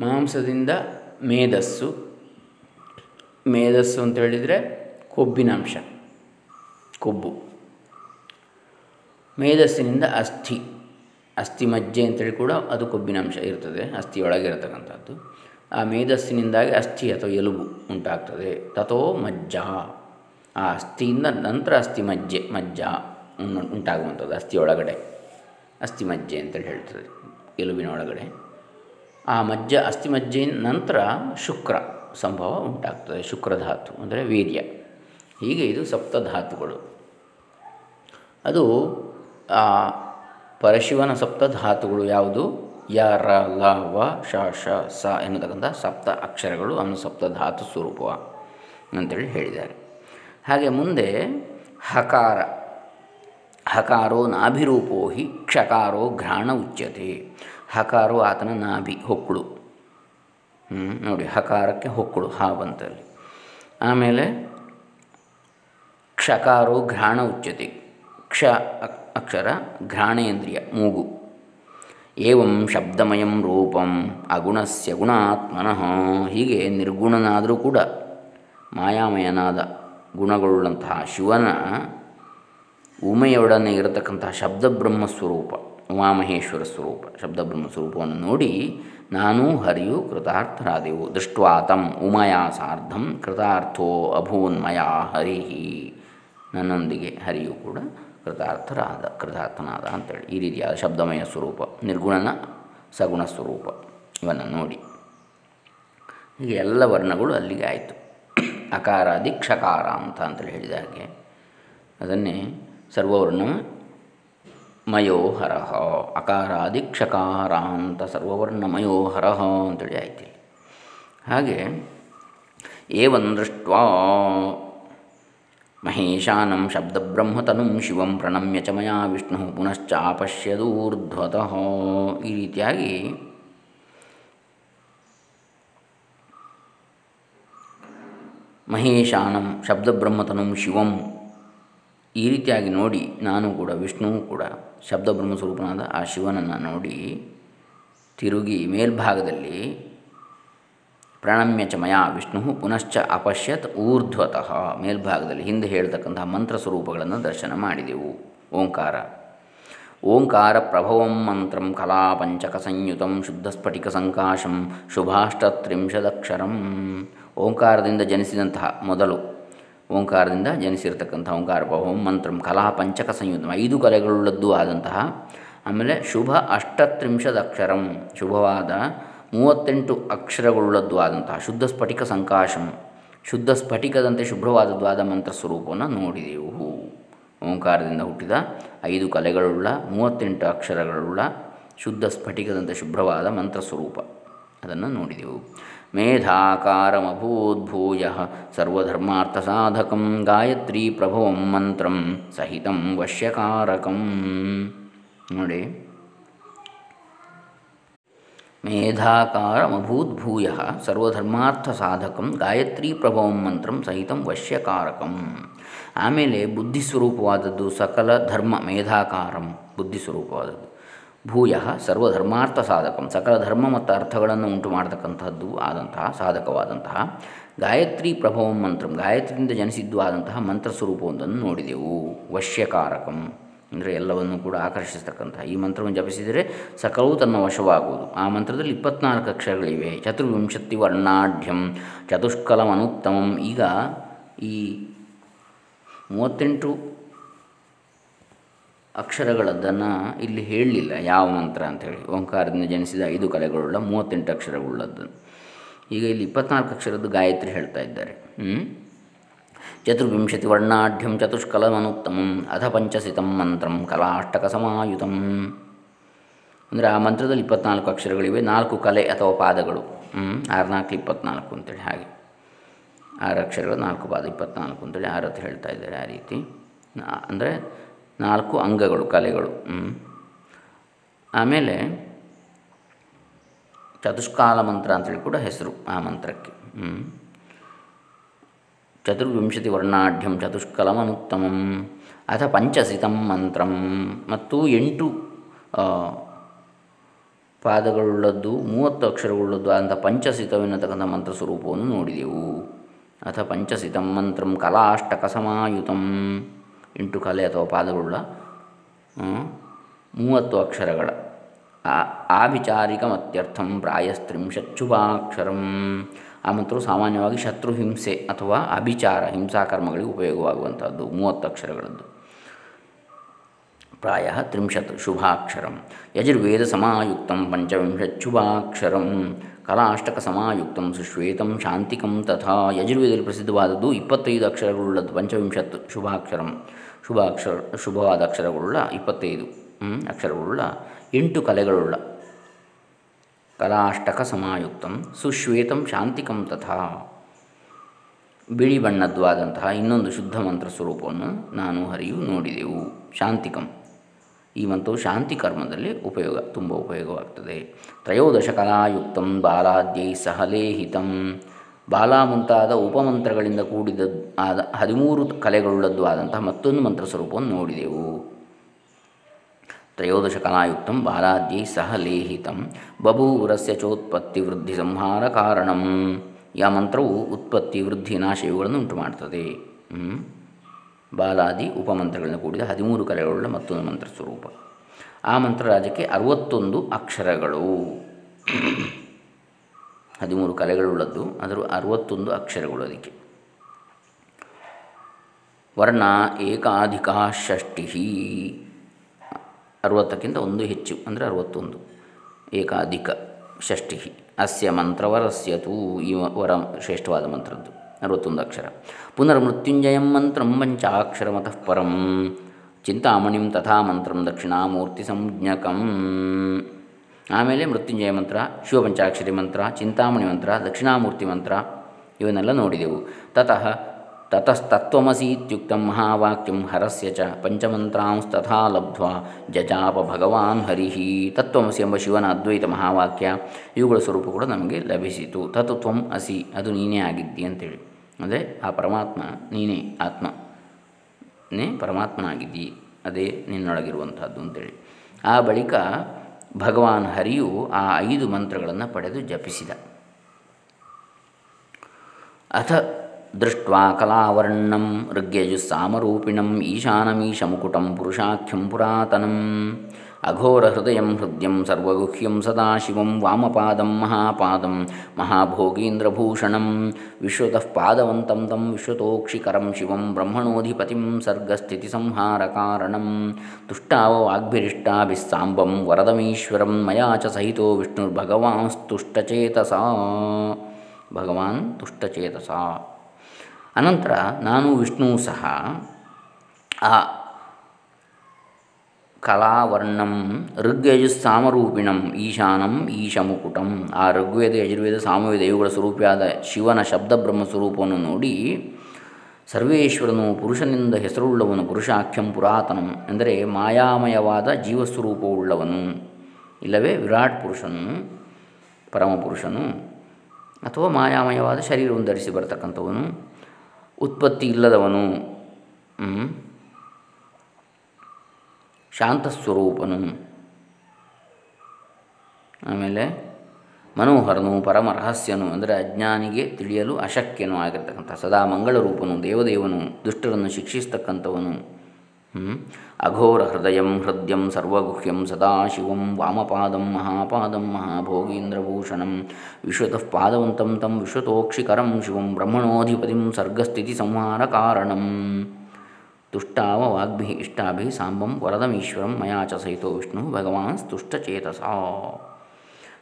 ಮಾಂಸದಿಂದ ಮೇಧಸ್ಸು ಮೇಧಸ್ಸು ಅಂತ ಹೇಳಿದರೆ ಕೊಬ್ಬಿನಾಂಶ ಕೊಬ್ಬು. ಮೇಧಸ್ಸಿನಿಂದ ಅಸ್ಥಿ. ಅಸ್ಥಿ ಮಜ್ಜೆ ಅಂತೇಳಿ ಕೂಡ ಅದು ಕೊಬ್ಬಿನಾಂಶ ಇರ್ತದೆ. ಅಸ್ಥಿ ಒಳಗಿರತಕ್ಕಂಥದ್ದು. ಆ ಮೇಧಸ್ಸಿನಿಂದಾಗಿ ಅಸ್ಥಿ ಅಥವಾ ಎಲುಬು ಉಂಟಾಗ್ತದೆ. ತಥೋ ಮಜ್ಜ. ಆ ಅಸ್ಥಿಯಿಂದ ನಂತರ ಅಸ್ಥಿ ಮಜ್ಜೆ, ಮಜ್ಜ ಉಂಟಾಗುವಂಥದ್ದು, ಅಸ್ಥಿ ಒಳಗಡೆ. ಅಸ್ಥಿ ಮಜ್ಜೆ ಅಂತೇಳಿ ಹೇಳ್ತದೆ, ಎಲುಬಿನ ಒಳಗಡೆ. ಆ ಮಜ್ಜ, ಅಸ್ಥಿ ಮಜ್ಜೆಯ ನಂತರ ಶುಕ್ರ ಸಂಭವ ಉಂಟಾಗ್ತದೆ ಶುಕ್ರಧಾತು ಅಂದರೆ ವೀರ್ಯ. ಹೀಗೆ ಇದು ಸಪ್ತಧಾತುಗಳು ಅದು ಆ ಪರಶಿವನ ಸಪ್ತಧಾತುಗಳು ಯಾವುದು? ಯ, ರ, ಲ, ವ, ಶ ಶ, ಸ ಎನ್ನತಕ್ಕಂಥ ಸಪ್ತ ಅಕ್ಷರಗಳು ಅನ್ನು ಸಪ್ತ ಧಾತು ಸ್ವರೂಪ ಅಂತೇಳಿ ಹೇಳಿದ್ದಾರೆ. ಹಾಗೆ ಮುಂದೆ ಹಕಾರ. ಹಕಾರೋ ನಾಭಿರೂಪೋ ಹಿ ಕ್ಷಕಾರೋ ಘ್ರಾಣ ಉಚ್ಯತೆ. ಹಕಾರೋ ಆತನ ನಾಭಿ, ಹೊಕ್ಕಳು. ನೋಡಿ, ಹಕಾರಕ್ಕೆ ಹೊಕ್ಕಳು ಹಾವಂತಲ್ಲಿ ಆಮೇಲೆ ಕ್ಷಕಾರೋ ಘ್ರಾಣ ಉಚ್ಯತೆ. ಕ್ಷ ಅಕ್ಷರ, ಘ್ರಾಣೇಂದ್ರಿಯ, ಮೂಗು. ಏವಂ ಶಬ್ದಮಯಂ ರೂಪಂ ಅಗುಣಸ್ಯ ಗುಣಾತ್ಮನಃ. ಹೀಗೆ ನಿರ್ಗುಣನಾದರೂ ಕೂಡ ಮಾಯಾಮಯನಾದ ಗುಣಗಳುಳ್ಳಂತಹ ಶಿವನ ಉಮೆಯೊಡನೆ ಇರತಕ್ಕಂತಹ ಶಬ್ದಬ್ರಹ್ಮ ಸ್ವರೂಪ, ಉಮಾಮಹೇಶ್ವರ ಸ್ವರೂಪ, ಶಬ್ದಬ್ರಹ್ಮ ಸ್ವರೂಪವನ್ನು ನೋಡಿ ನಾನು ಹರಿಯು ಕೃತಾರ್ಥರಾದೆವು. ದೃಷ್ಟ್ವಾತಂ ಉಮಯಾ ಸಾರ್ಧಂ ಕೃತಾರ್ಥೋ ಅಭೂನ್ಮಯ ಹರಿ. ನನ್ನೊಂದಿಗೆ ಹರಿಯು ಕೂಡ ಕೃತಾರ್ಥರಾದ, ಕೃತಾರ್ಥನಾದ ಅಂತೇಳಿ ಈ ರೀತಿಯಾದ ಶಬ್ದಮಯ ಸ್ವರೂಪ, ನಿರ್ಗುಣನ ಸಗುಣ ಸ್ವರೂಪ ಇವನ್ನು ನೋಡಿ. ಹೀಗೆ ಎಲ್ಲ ವರ್ಣಗಳು ಅಲ್ಲಿಗೆ ಆಯಿತು. ಅಕಾರಾದಿ ಕ್ಷಕಾರ ಅಂತ ಅಂತೇಳಿ ಹೇಳಿದ ಹಾಗೆ ಅದನ್ನೇ ಸರ್ವವರ್ಣ ಮಯೋಹರ. ಅಕಾರಾದಿ ಕ್ಷಕಾರ ಅಂತ ಸರ್ವವರ್ಣ ಮಯೋಹರ ಅಂತೇಳಿ ಆಯ್ತು ಹಾಗೆ ಏವನ್ ದೃಷ್ಟ್ವಾ ಮಹೇಶಾನಂ ಶಬ್ದಬ್ರಹ್ಮತನುಂ ಶಿವಂ ಪ್ರಣಮ್ಯ ಚ ಮಯಾ ವಿಷ್ಣು ಪುನಶ್ಚಾಪಶ್ಯದೂರ್ಧ್ವತಃ ಈ ರೀತಿಯಾಗಿ ಮಹೇಶಾನಂ ಶಬ್ದಬ್ರಹ್ಮತನುಂ ಶಿವಂ. ಈ ರೀತಿಯಾಗಿ ನೋಡಿ ನಾನು ಕೂಡ ವಿಷ್ಣುವು ಕೂಡ ಶಬ್ದಬ್ರಹ್ಮ ಸ್ವರೂಪನಾದ ಆ ಶಿವನನ್ನು ನೋಡಿ ತಿರುಗಿ ಮೇಲ್ಭಾಗದಲ್ಲಿ ಪ್ರಣಮ್ಯ ಚ ಮಯಾ ವಿಷ್ಣು ಪುನಶ್ಚ ಅಪಶ್ಯತ್ ಊರ್ಧ್ವತಃ ಮೇಲ್ಭಾಗದಲ್ಲಿ ಹಿಂದೆ ಹೇಳ್ತಕ್ಕಂತಹ ಮಂತ್ರ ಸ್ವರೂಪಗಳನ್ನು ದರ್ಶನ ಮಾಡಿದೆವು. ಓಂಕಾರ. ಓಂಕಾರ ಪ್ರಭವಂ ಮಂತ್ರಂ ಕಲಾಪಂಚಕ ಸಂಯುತಂ ಶುದ್ಧ ಸ್ಫಟಿಕ ಸಂಕಾಶಂ ಶುಭಾಷ್ಟತ್ರಿಂಶದಕ್ಷರಂ. ಓಂಕಾರದಿಂದ ಜನಿಸಿದಂತಹ ಮೊದಲು, ಓಂಕಾರದಿಂದ ಜನಿಸಿರತಕ್ಕಂಥ ಓಂಕಾರ, ಓಂ ಮಂತ್ರಂ ಕಲಾ ಪಂಚಕ ಸಂಯುಕ್ತ ಐದು ಕಲೆಗಳುಳ್ಳದ್ದು ಆದಂತಹ, ಆಮೇಲೆ ಶುಭ ಅಷ್ಟತ್ರಿಂಶದಕ್ಷರಂ, ಶುಭವಾದ ಮೂವತ್ತೆಂಟು ಅಕ್ಷರಗಳುಳ್ಳದ್ದು ಆದಂತಹ ಶುದ್ಧ ಸ್ಫಟಿಕ ಸಂಕಾಶಂ, ಶುದ್ಧ ಸ್ಫಟಿಕದಂತೆ ಶುಭ್ರವಾದದ್ದು ಆದ ಮಂತ್ರ ಸ್ವರೂಪವನ್ನು ನೋಡಿದೆವು. ಓಂಕಾರದಿಂದ ಹುಟ್ಟಿದ ಐದು ಕಲೆಗಳುಳ್ಳ ಮೂವತ್ತೆಂಟು ಅಕ್ಷರಗಳುಳ್ಳ ಶುದ್ಧ ಸ್ಫಟಿಕದಂತೆ ಶುಭ್ರವಾದ ಮಂತ್ರ ಸ್ವರೂಪ ಅದನ್ನು ನೋಡಿದೆವು. ಮೇಧಾಕಾರಮಭೂದ್ಭೂಯ ಸರ್ವಧರ್ಮಾರ್ಥ ಸಾಧಕಂ ಗಾಯತ್ರಿ ಪ್ರಭವಂ ಮಂತ್ರಂ ಸಹಿತಂ ವಶ್ಯಕಾರಕಂ ನೋಡಿ. ಮೇಧಾಕಾರಮಭೂದ್ಭೂಯ ಸರ್ವಧರ್ಮಾರ್ಥ ಸಾಧಕಂ ಗಾಯತ್ರಿ ಪ್ರಭವಂ ಮಂತ್ರಂ ಸಹಿತಂ ವಶ್ಯಕಾರಕಂ ಆಮೇಲೆ ಬುದ್ಧಿ ಸ್ವರೂಪವಾದದ್ದು ಸಕಲ ಧರ್ಮ ಮೇಧಾಕಾರಂ ಬುದ್ಧಿ ಸ್ವರೂಪವಾದದ್ದು ಭೂಯ ಸರ್ವಧರ್ಮಾರ್ಥ ಸಾಧಕಂ ಸಕಲ ಧರ್ಮ ಮತ್ತು ಅರ್ಥಗಳನ್ನು ಉಂಟು ಮಾಡತಕ್ಕಂಥದ್ದು ಆದಂತಹ ಸಾಧಕವಾದಂತಹ ಗಾಯತ್ರಿ ಪ್ರಭವಂ ಮಂತ್ರಂ. ಗಾಯತ್ರಿಯಿಂದ ಜನಿಸಿದ್ದು ಆದಂತಹ ಮಂತ್ರ ಸ್ವರೂಪವೊಂದನ್ನು ನೋಡಿದೆವು. ವಶ್ಯಕಾರಕಂ. ಅಂದರೆ ಎಲ್ಲವನ್ನು ಕೂಡ ಆಕರ್ಷಿಸತಕ್ಕಂತಹ ಈ ಮಂತ್ರವನ್ನು ಜಪಿಸಿದರೆ ಸಕಲವು ತನ್ನ ವಶವಾಗುವುದು. ಆ ಮಂತ್ರದಲ್ಲಿ ಇಪ್ಪತ್ನಾಲ್ಕು ಅಕ್ಷರಗಳಿವೆ. ಚತುರ್ವಿಂಶತಿ ವರ್ಣಾಢ್ಯಂ ಚತುಷ್ಕಲಮನುತ್ತಮಂ. ಈಗ ಈ ಮೂವತ್ತೆಂಟು ಅಕ್ಷರಗಳದ್ದನ್ನು ಇಲ್ಲಿ ಹೇಳಲಿಲ್ಲ. ಯಾವ ಮಂತ್ರ ಅಂಥೇಳಿ ಓಂಕಾರದಿಂದ ಜನಿಸಿದ ಐದು ಕಲೆಗಳುಳ್ಳ ಮೂವತ್ತೆಂಟು ಅಕ್ಷರಗಳುಳ್ಳದ್ದು. ಈಗ ಇಲ್ಲಿ ಇಪ್ಪತ್ನಾಲ್ಕು ಅಕ್ಷರದ್ದು ಗಾಯತ್ರಿ ಹೇಳ್ತಾ ಇದ್ದಾರೆ. ಚತುರ್ವಿಂಶತಿ ವರ್ಣಾಢ್ಯಂ ಚತುಷ್ಕಲಮನುತ್ತಮಂ ಅಥ ಪಂಚಸಿತಂ ಮಂತ್ರಂ ಕಲಾಷ್ಟಕ ಸಮಾಯುತಂ. ಅಂದರೆ ಆ ಮಂತ್ರದಲ್ಲಿ ಇಪ್ಪತ್ನಾಲ್ಕು ಅಕ್ಷರಗಳಿವೆ. ನಾಲ್ಕು ಕಲೆ ಅಥವಾ ಪಾದಗಳು. ಆರು ನಾಲ್ಕು ಇಪ್ಪತ್ನಾಲ್ಕು ಅಂತೇಳಿ ಹಾಗೆ. ಆರು ಅಕ್ಷರಗಳು, ನಾಲ್ಕು ಪಾದ, ಇಪ್ಪತ್ನಾಲ್ಕು ಅಂತೇಳಿ ಆರು ಹೇಳ್ತಾ ಇದ್ದಾರೆ ಆ ರೀತಿ. ಅಂದರೆ ನಾಲ್ಕು ಅಂಗಗಳು, ಕಲೆಗಳು. ಆಮೇಲೆ ಚತುಷ್ಕಾಲ ಮಂತ್ರ ಅಂತೇಳಿ ಕೂಡ ಹೆಸರು ಆ ಮಂತ್ರಕ್ಕೆ. ಚತುರ್ವಿಂಶತಿ ವರ್ಣಾಢ್ಯಂ ಚತುಷ್ಕಲಮನುತ್ತಮಂ ಅಥ ಪಂಚಸಿತಂ ಮಂತ್ರಂ. ಮತ್ತು ಎಂಟು ಪಾದಗಳುಳ್ಳದ್ದು, ಮೂವತ್ತು ಅಕ್ಷರಗಳುಳ್ಳದ್ದು ಅಂತ ಪಂಚಸಿತವೆನ್ನತಕ್ಕಂಥ ಮಂತ್ರ ಸ್ವರೂಪವನ್ನು ನೋಡಿದೆವು. ಅಥ ಪಂಚಸಿತಂ ಮಂತ್ರಂ ಕಲಾಷ್ಟಕ ಸಮಾಯುತಂ ಎಂಟು ಕಲೆ ಅಥವಾ ಪಾದಗಳುಳ್ಳ ಮೂವತ್ತು ಅಕ್ಷರಗಳ. ಆಭಿಚಾರಿಕಮತ್ಯರ್ಥಂ ಪ್ರಾಯಸ್ತ್ರಿಂಶಚ್ಚುಭಾಕ್ಷರಂ ಆ ಮಂತ್ರವು ಸಾಮಾನ್ಯವಾಗಿ ಶತ್ರು ಹಿಂಸೆ ಅಥವಾ ಅಭಿಚಾರ ಹಿಂಸಾಕರ್ಮಗಳಿಗೆ ಉಪಯೋಗವಾಗುವಂಥದ್ದು, ಮೂವತ್ತು ಅಕ್ಷರಗಳದ್ದು. ಪ್ರಾಯ ತ್ರಿಂಶತ್ ಶುಭಾಕ್ಷರಂ. ಯಜುರ್ವೇದ ಸಮಾಯುಕ್ತಂ ಪಂಚವಿಂಶತ್ ಕಲಾಷ್ಟಕ ಸಮಾಯುಕ್ತಂ ಸುಶ್ವೇತಂ ಶಾಂತಿಕಂ ತಥಾ. ಯಜುರ್ವೇದದಲ್ಲಿ ಪ್ರಸಿದ್ಧವಾದದ್ದು ಇಪ್ಪತ್ತೈದು ಅಕ್ಷರಗಳುಳ್ಳದ್ದು ಪಂಚವಿಂಶತ್ ಶುಭಾಕ್ಷರಂ. ಶುಭಾಕ್ಷರ ಶುಭವಾದ ಅಕ್ಷರಗಳುಳ್ಳ ಇಪ್ಪತ್ತೈದು ಅಕ್ಷರಗಳುಳ್ಳ ಎಂಟು ಕಲೆಗಳುಳ್ಳ. ಕಲಾಷ್ಟಕ ಸಮಾಯುಕ್ತಂ ಸುಶ್ವೇತಂ ಶಾಂತಿಕಂ ತಥಾ. ಬಿಳಿ ಬಣ್ಣದ್ವಾದಂತಹ ಇನ್ನೊಂದು ಶುದ್ಧ ಮಂತ್ರ ಸ್ವರೂಪವನ್ನು ನಾನು ಹರಿಯು ನೋಡಿದೆವು. ಶಾಂತಿಕಂ. ಈ ಮಂತ್ರವು ಶಾಂತಿ ಕರ್ಮದಲ್ಲಿ ಉಪಯೋಗ, ತುಂಬ ಉಪಯೋಗವಾಗ್ತದೆ. ತ್ರಯೋದಶ ಕಲಾಯುಕ್ತಂ ಬಾಲಾದ್ಯೈ ಸಹಲೇಹಿತಂ ಬಾಲ ಮುಂತಾದ ಉಪಮಂತ್ರಗಳಿಂದ ಕೂಡಿದ ಆದ ಹದಿಮೂರು ಕಲೆಗಳುಳ್ಳದ್ದು ಆದಂತಹ ಮತ್ತೊಂದು ಮಂತ್ರ ಸ್ವರೂಪವನ್ನು ನೋಡಿದೆವು. ತ್ರಯೋದಶ ಕಲಾಯುಕ್ತಂ ಬಾಲಾದ್ಯೈ ಸಹ ಲೇಹಿತಂ ಬಭೂವರಸ್ಯ ಚೋತ್ಪತ್ತಿ ವೃದ್ಧಿ ಸಂಹಾರ ಕಾರಣಂ. ಯಾ ಮಂತ್ರವು ಉತ್ಪತ್ತಿ, ವೃದ್ಧಿ, ನಾಶ ಇವುಗಳನ್ನು ಉಂಟು ಮಾಡ್ತದೆ. ಬಾಲಾದಿ ಉಪಮಂತ್ರಗಳಿಂದ ಕೂಡಿದ ಹದಿಮೂರು ಕಲೆಗಳುಳ್ಳ ಮತ್ತೊಂದು ಮಂತ್ರ ಸ್ವರೂಪ ಆ ಮಂತ್ರ ರಾಜಕ್ಕೆ ಅರವತ್ತೊಂದು ಅಕ್ಷರಗಳು. ಹದಿಮೂರು ಕಲೆಗಳುಳ್ಳದ್ದು ಅದರ ಅರವತ್ತೊಂದು ಅಕ್ಷರಗಳು ಅದಕ್ಕೆ. ವರ್ಣ ಏಕಾಧಿಕ ಷಷ್ಟಿ ಅರವತ್ತಕ್ಕಿಂತ ಒಂದು ಹೆಚ್ಚು, ಅಂದರೆ ಅರವತ್ತೊಂದು. ಏಕಾಧಿಕ ಷಷ್ಟಿ ಅಸ್ಯ ಮಂತ್ರವರಸ್ಯ ತೂ, ಈ ವರ ಶ್ರೇಷ್ಠವಾದ ಮಂತ್ರದ್ದು, ಅರವತ್ತೊಂದು ಅಕ್ಷರ. ಪುನರ್ಮೃತ್ಯುಂಜಯಂ ಮಂತ್ರಂ ಪಂಚಾಕ್ಷರಮತಃ ಪರಂ. ಚಿಂತಾಮಣಿಂ ತಥಾ ಮಂತ್ರಂ ದಕ್ಷಿಣಾಮೂರ್ತಿ ಸಂಜ್ಞಕಂ. ಆಮೇಲೆ ಮೃತ್ಯುಂಜಯ ಮಂತ್ರ, ಶಿವಪಂಚಾಕ್ಷರಿ ಮಂತ್ರ, ಚಿಂತಾಮಣಿ ಮಂತ್ರ, ದಕ್ಷಿಣಾಮೂರ್ತಿ ಮಂತ್ರ, ಇವನ್ನೆಲ್ಲ ನೋಡಿದೆವು. ತತಃ ತತಸ್ತತ್ವಮಸೀತ್ಯುಕ್ತ ಮಹಾವಾಕ್ಯಂ ಹರಸ್ಯ ಚ ಪಂಚಮಂತ್ರಾಂಸ್ತಥಾ ಲಬ್ಧ್ವಾ ಜಜಾಪ ಭಗವಾನ್ ಹರಿಹಿ ತತ್ವಮಸಿ ಎಂಬ ಶಿವನ ಅದ್ವೈತ ಮಹಾವಾಕ್ಯ. ಇವುಗಳ ಸ್ವರೂಪ ಕೂಡ ನಮಗೆ ಲಭಿಸಿತು. ತತ್ ಅಸಿ, ಅದು ನೀನೇ ಆಗಿದ್ದಿ ಅಂತೇಳಿ. ಅಂದರೆ ಆ ಪರಮಾತ್ಮ ನೀನೇ ಆತ್ಮ. ನೇ ಪರಮಾತ್ಮನಾಗಿದ್ದಿ ಅದೇ ನಿನ್ನೊಳಗಿರುವಂಥದ್ದು ಅಂತೇಳಿ. ಆ ಬಳಿಕ ಭಗವಾನ್ ಹರಿಯು ಆ ಐದು ಮಂತ್ರಗಳನ್ನು ಪಡೆದು ಜಪಿಸಿದ. ಅಥ ದೃಷ್ಟ್ವಾ ಕಲಾವರ್ಣಂ ಋಗ್ಯಜುಸ್ಸಾಮರೂಪಿಣಂ ಈಶಾನಮೀಶಮುಕುಟಂ ಪುರುಷಾಖ್ಯಂ ಪುರಾತನಂ ಅಘೋರಹೃದಯಂ ಹೃದಯಂ ಸರ್ವಗುಹ್ಯಂ ಸದಾಶಿವಂ ವಾಮಪಾದಂ ಮಹಾಪಾದಂ ಮಹಾಭೋಗೀಂದ್ರಭೂಷಣಂ ವಿಶ್ವತಃ ಪಾದವಂತಂ ತಂ ವಿಶ್ವತೋಕ್ಷಿಕರಂ ಶಿವಂ ಬ್ರಹ್ಮಣೋಧಿಪತಿಂ ಸರ್ಗಸ್ಥಿತಿಸಂಹಾರಕಾರಣಂ ತುಷ್ಟಾವ ವಾಗ್ಭಿರಿಷ್ಟಾಭಿಸ್ಸಾಂಬಂ ವರದಮೀಶ್ವರಂ ಮಯಾ ಚ ಸಹಿತೋ ವಿಷ್ಣುರ್ಭಗವಾಂಸ್ತುಷ್ಟಚೇತಸ ಭಗವಾನ್ ತುಷ್ಟಚೇತಸ ಅನಂತರ ನಾನು ವಿಷ್ಣು ಸಹ ಆ ಕಲಾವರ್ಣಂ ಋಗ್ಯಜುಸ್ಸಾಮರೂಪಿಣಂ ಈಶಾನಂ ಈಶಮುಕುಟಂ. ಆ ಋಗ್ವೇದ, ಯಜುರ್ವೇದ, ಸಾಮವೇದ ಇವುಗಳ ಸ್ವರೂಪಿಯಾದ ಶಿವನ ಶಬ್ದ ಬ್ರಹ್ಮ ಸ್ವರೂಪವನ್ನು ನೋಡಿ ಸರ್ವೇಶ್ವರನು ಪುರುಷನಿಂದ ಹೆಸರುಳ್ಳವನು ಪುರುಷಾಖ್ಯಂ ಪುರಾತನಂ ಅಂದರೆ ಮಾಯಾಮಯವಾದ ಜೀವಸ್ವರೂಪವುಳ್ಳವನು. ಇಲ್ಲವೇ ವಿರಾಟ್ ಪುರುಷನು, ಪರಮಪುರುಷನು ಅಥವಾ ಮಾಯಾಮಯವಾದ ಶರೀರವನ್ನು ಧರಿಸಿ ಬರತಕ್ಕಂಥವನು, ಉತ್ಪತ್ತಿ ಇಲ್ಲದವನು ಶಾಂತಸ್ವರೂಪನು. ಆಮೇಲೆ ಮನೋಹರನು ಪರಮ ರಹಸ್ಯನು ಅಂದರೆ ಅಜ್ಞಾನಿಗೆ ತಿಳಿಯಲು ಅಶಕ್ಯನು ಆಗಿರ್ತಕ್ಕಂಥ ಸದಾ ಮಂಗಳರೂಪನು, ದೇವದೇವನು, ದುಷ್ಟರನ್ನು ಶಿಕ್ಷಿಸ್ತಕ್ಕಂಥವನು. ಅಘೋರ ಹೃದಯಂ ಹೃದಯಂ ಸರ್ವಗುಹ್ಯಂ ಸದಾಶಿವಂ ವಾಮಪಾದಂ ಮಹಾಪಾದಂ ಮಹಾಭೋಗೀಂದ್ರಭೂಷಣಂ ವಿಶ್ವತಃ ಪಾದವಂತಂ ತಂ ವಿಶ್ವತೋಕ್ಷಿಕರಂ ಶಿವಂ ಬ್ರಹ್ಮಣೋಧಿಪತಿಂ ಸರ್ಗಸ್ಥಿತಿ ಸಂಹಾರ ಕಾರಣಂ ತುಷ್ಟಾವ ವಾಗ್ಭಿ ಇಷ್ಟಾಭಿ ಸಾಂಬಂ ವರದಮೀಶ್ವರಂ ಮಯಾಚ ಸಹಿತೋ ವಿಷ್ಣು ಭಗವಾನ್ ತುಷ್ಟಚೇತಸ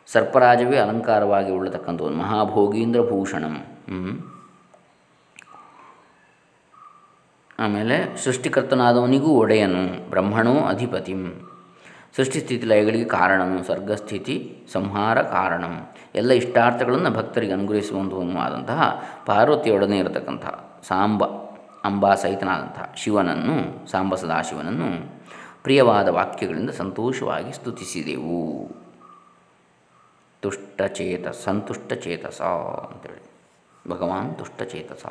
ಸರ್ಪರಾಜವೇ ಅಲಂಕಾರವಾಗಿ ಉಳ್ಳತಕ್ಕಂಥವನು ಮಹಾಭೋಗೀಂದ್ರ ಭೂಷಣಂ ಆಮೇಲೆ ಸೃಷ್ಟಿಕರ್ತನಾದವನಿಗೂ ಒಡೆಯನು ಬ್ರಹ್ಮಣೋ ಅಧಿಪತಿಂ ಸೃಷ್ಟಿಸ್ಥಿತಿ ಲಯಗಳಿಗೆ ಕಾರಣನು ಸರ್ಗಸ್ಥಿತಿ ಸಂಹಾರ ಕಾರಣಂ ಎಲ್ಲ ಇಷ್ಟಾರ್ಥಗಳನ್ನು ಭಕ್ತರಿಗೆ ಅನುಗ್ರಹಿಸುವಂಥವನು ಆದಂತಹ ಪಾರ್ವತಿಯೊಡನೆ ಇರತಕ್ಕಂತಹ ಸಾಂಬ ಅಂಬಾ ಸಹಿತನಾದಂತಹ ಶಿವನನ್ನು, ಸಾಂಬ ಸದಾಶಿವನನ್ನು ಪ್ರಿಯವಾದ ವಾಕ್ಯಗಳಿಂದ ಸಂತೋಷವಾಗಿ ಸ್ತುತಿಸಿದೆವು. ತುಷ್ಟಚೇತ ಸಂತುಷ್ಟಚೇತಸ ಅಂತೇಳಿ. ಭಗವಾನ್ ತುಷ್ಟಚೇತಸ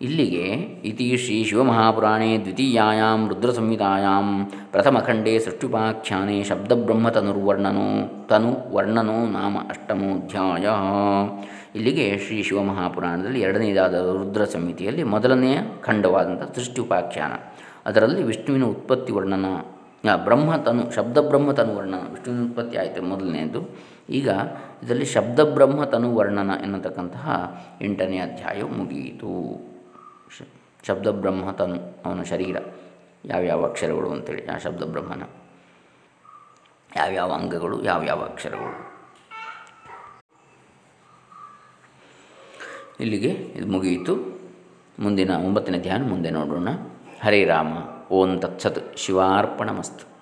ಇಲ್ಲಿಗೆ ಇತಿ ಶ್ರೀ ಶಿವಮಹಾಪುರಾಣೇ ದ್ವಿತೀಯಾಂ ರುದ್ರಸಂಹಿತಾಂ ಪ್ರಥಮಖಂಡೇ ಸೃಷ್ಟಿಪಾಖ್ಯಾನೆ ಶಬ್ದಬ್ರಹ್ಮತನುರ್ವರ್ಣನೋ ತನು ವರ್ಣನೋ ನಾಮ ಅಷ್ಟಮೋಧ್ಯಾಯ. ಇಲ್ಲಿಗೆ ಶ್ರೀ ಶಿವಮಹಾಪುರಾಣದಲ್ಲಿ ಎರಡನೇದಾದ ರುದ್ರ ಸಮಿತಿಯಲ್ಲಿ ಮೊದಲನೆಯ ಖಂಡವಾದಂಥ ಸೃಷ್ಟಿ ಉಪಾಖ್ಯಾನ ಅದರಲ್ಲಿ ವಿಷ್ಣುವಿನ ಉತ್ಪತ್ತಿ ವರ್ಣನ ಬ್ರಹ್ಮತನು ಶಬ್ದಬ್ರಹ್ಮತನು ವರ್ಣನ, ವಿಷ್ಣುವಿನ ಉತ್ಪತ್ತಿ ಆಯಿತು ಮೊದಲನೆಯದು ಈಗ ಇದರಲ್ಲಿ ಶಬ್ದಬ್ರಹ್ಮತನು ವರ್ಣನ ಎನ್ನತಕ್ಕಂತಹ ಎಂಟನೇ ಅಧ್ಯಾಯ ಮುಗಿಯಿತು. ಶಬ್ದಬ್ರಹ್ಮತನು ಅವನ ಶರೀರ. ಯಾವ್ಯಾವ ಅಕ್ಷರಗಳು ಅಂತೇಳಿ, ಆ ಶಬ್ದಬ್ರಹ್ಮನ ಯಾವ್ಯಾವ ಅಂಗಗಳು, ಯಾವ್ಯಾವ ಅಕ್ಷರಗಳು. ಇಲ್ಲಿಗೆ ಇದು ಮುಗಿಯಿತು. ಮುಂದಿನ ಒಂಬತ್ತನೇ ಧ್ಯಾನ ಮುಂದೆ ನೋಡೋಣ. ಹರೇ ರಾಮ ಓಂ ತತ್ಸತ್ ಶಿವಾರ್ಪಣಮಸ್ತು.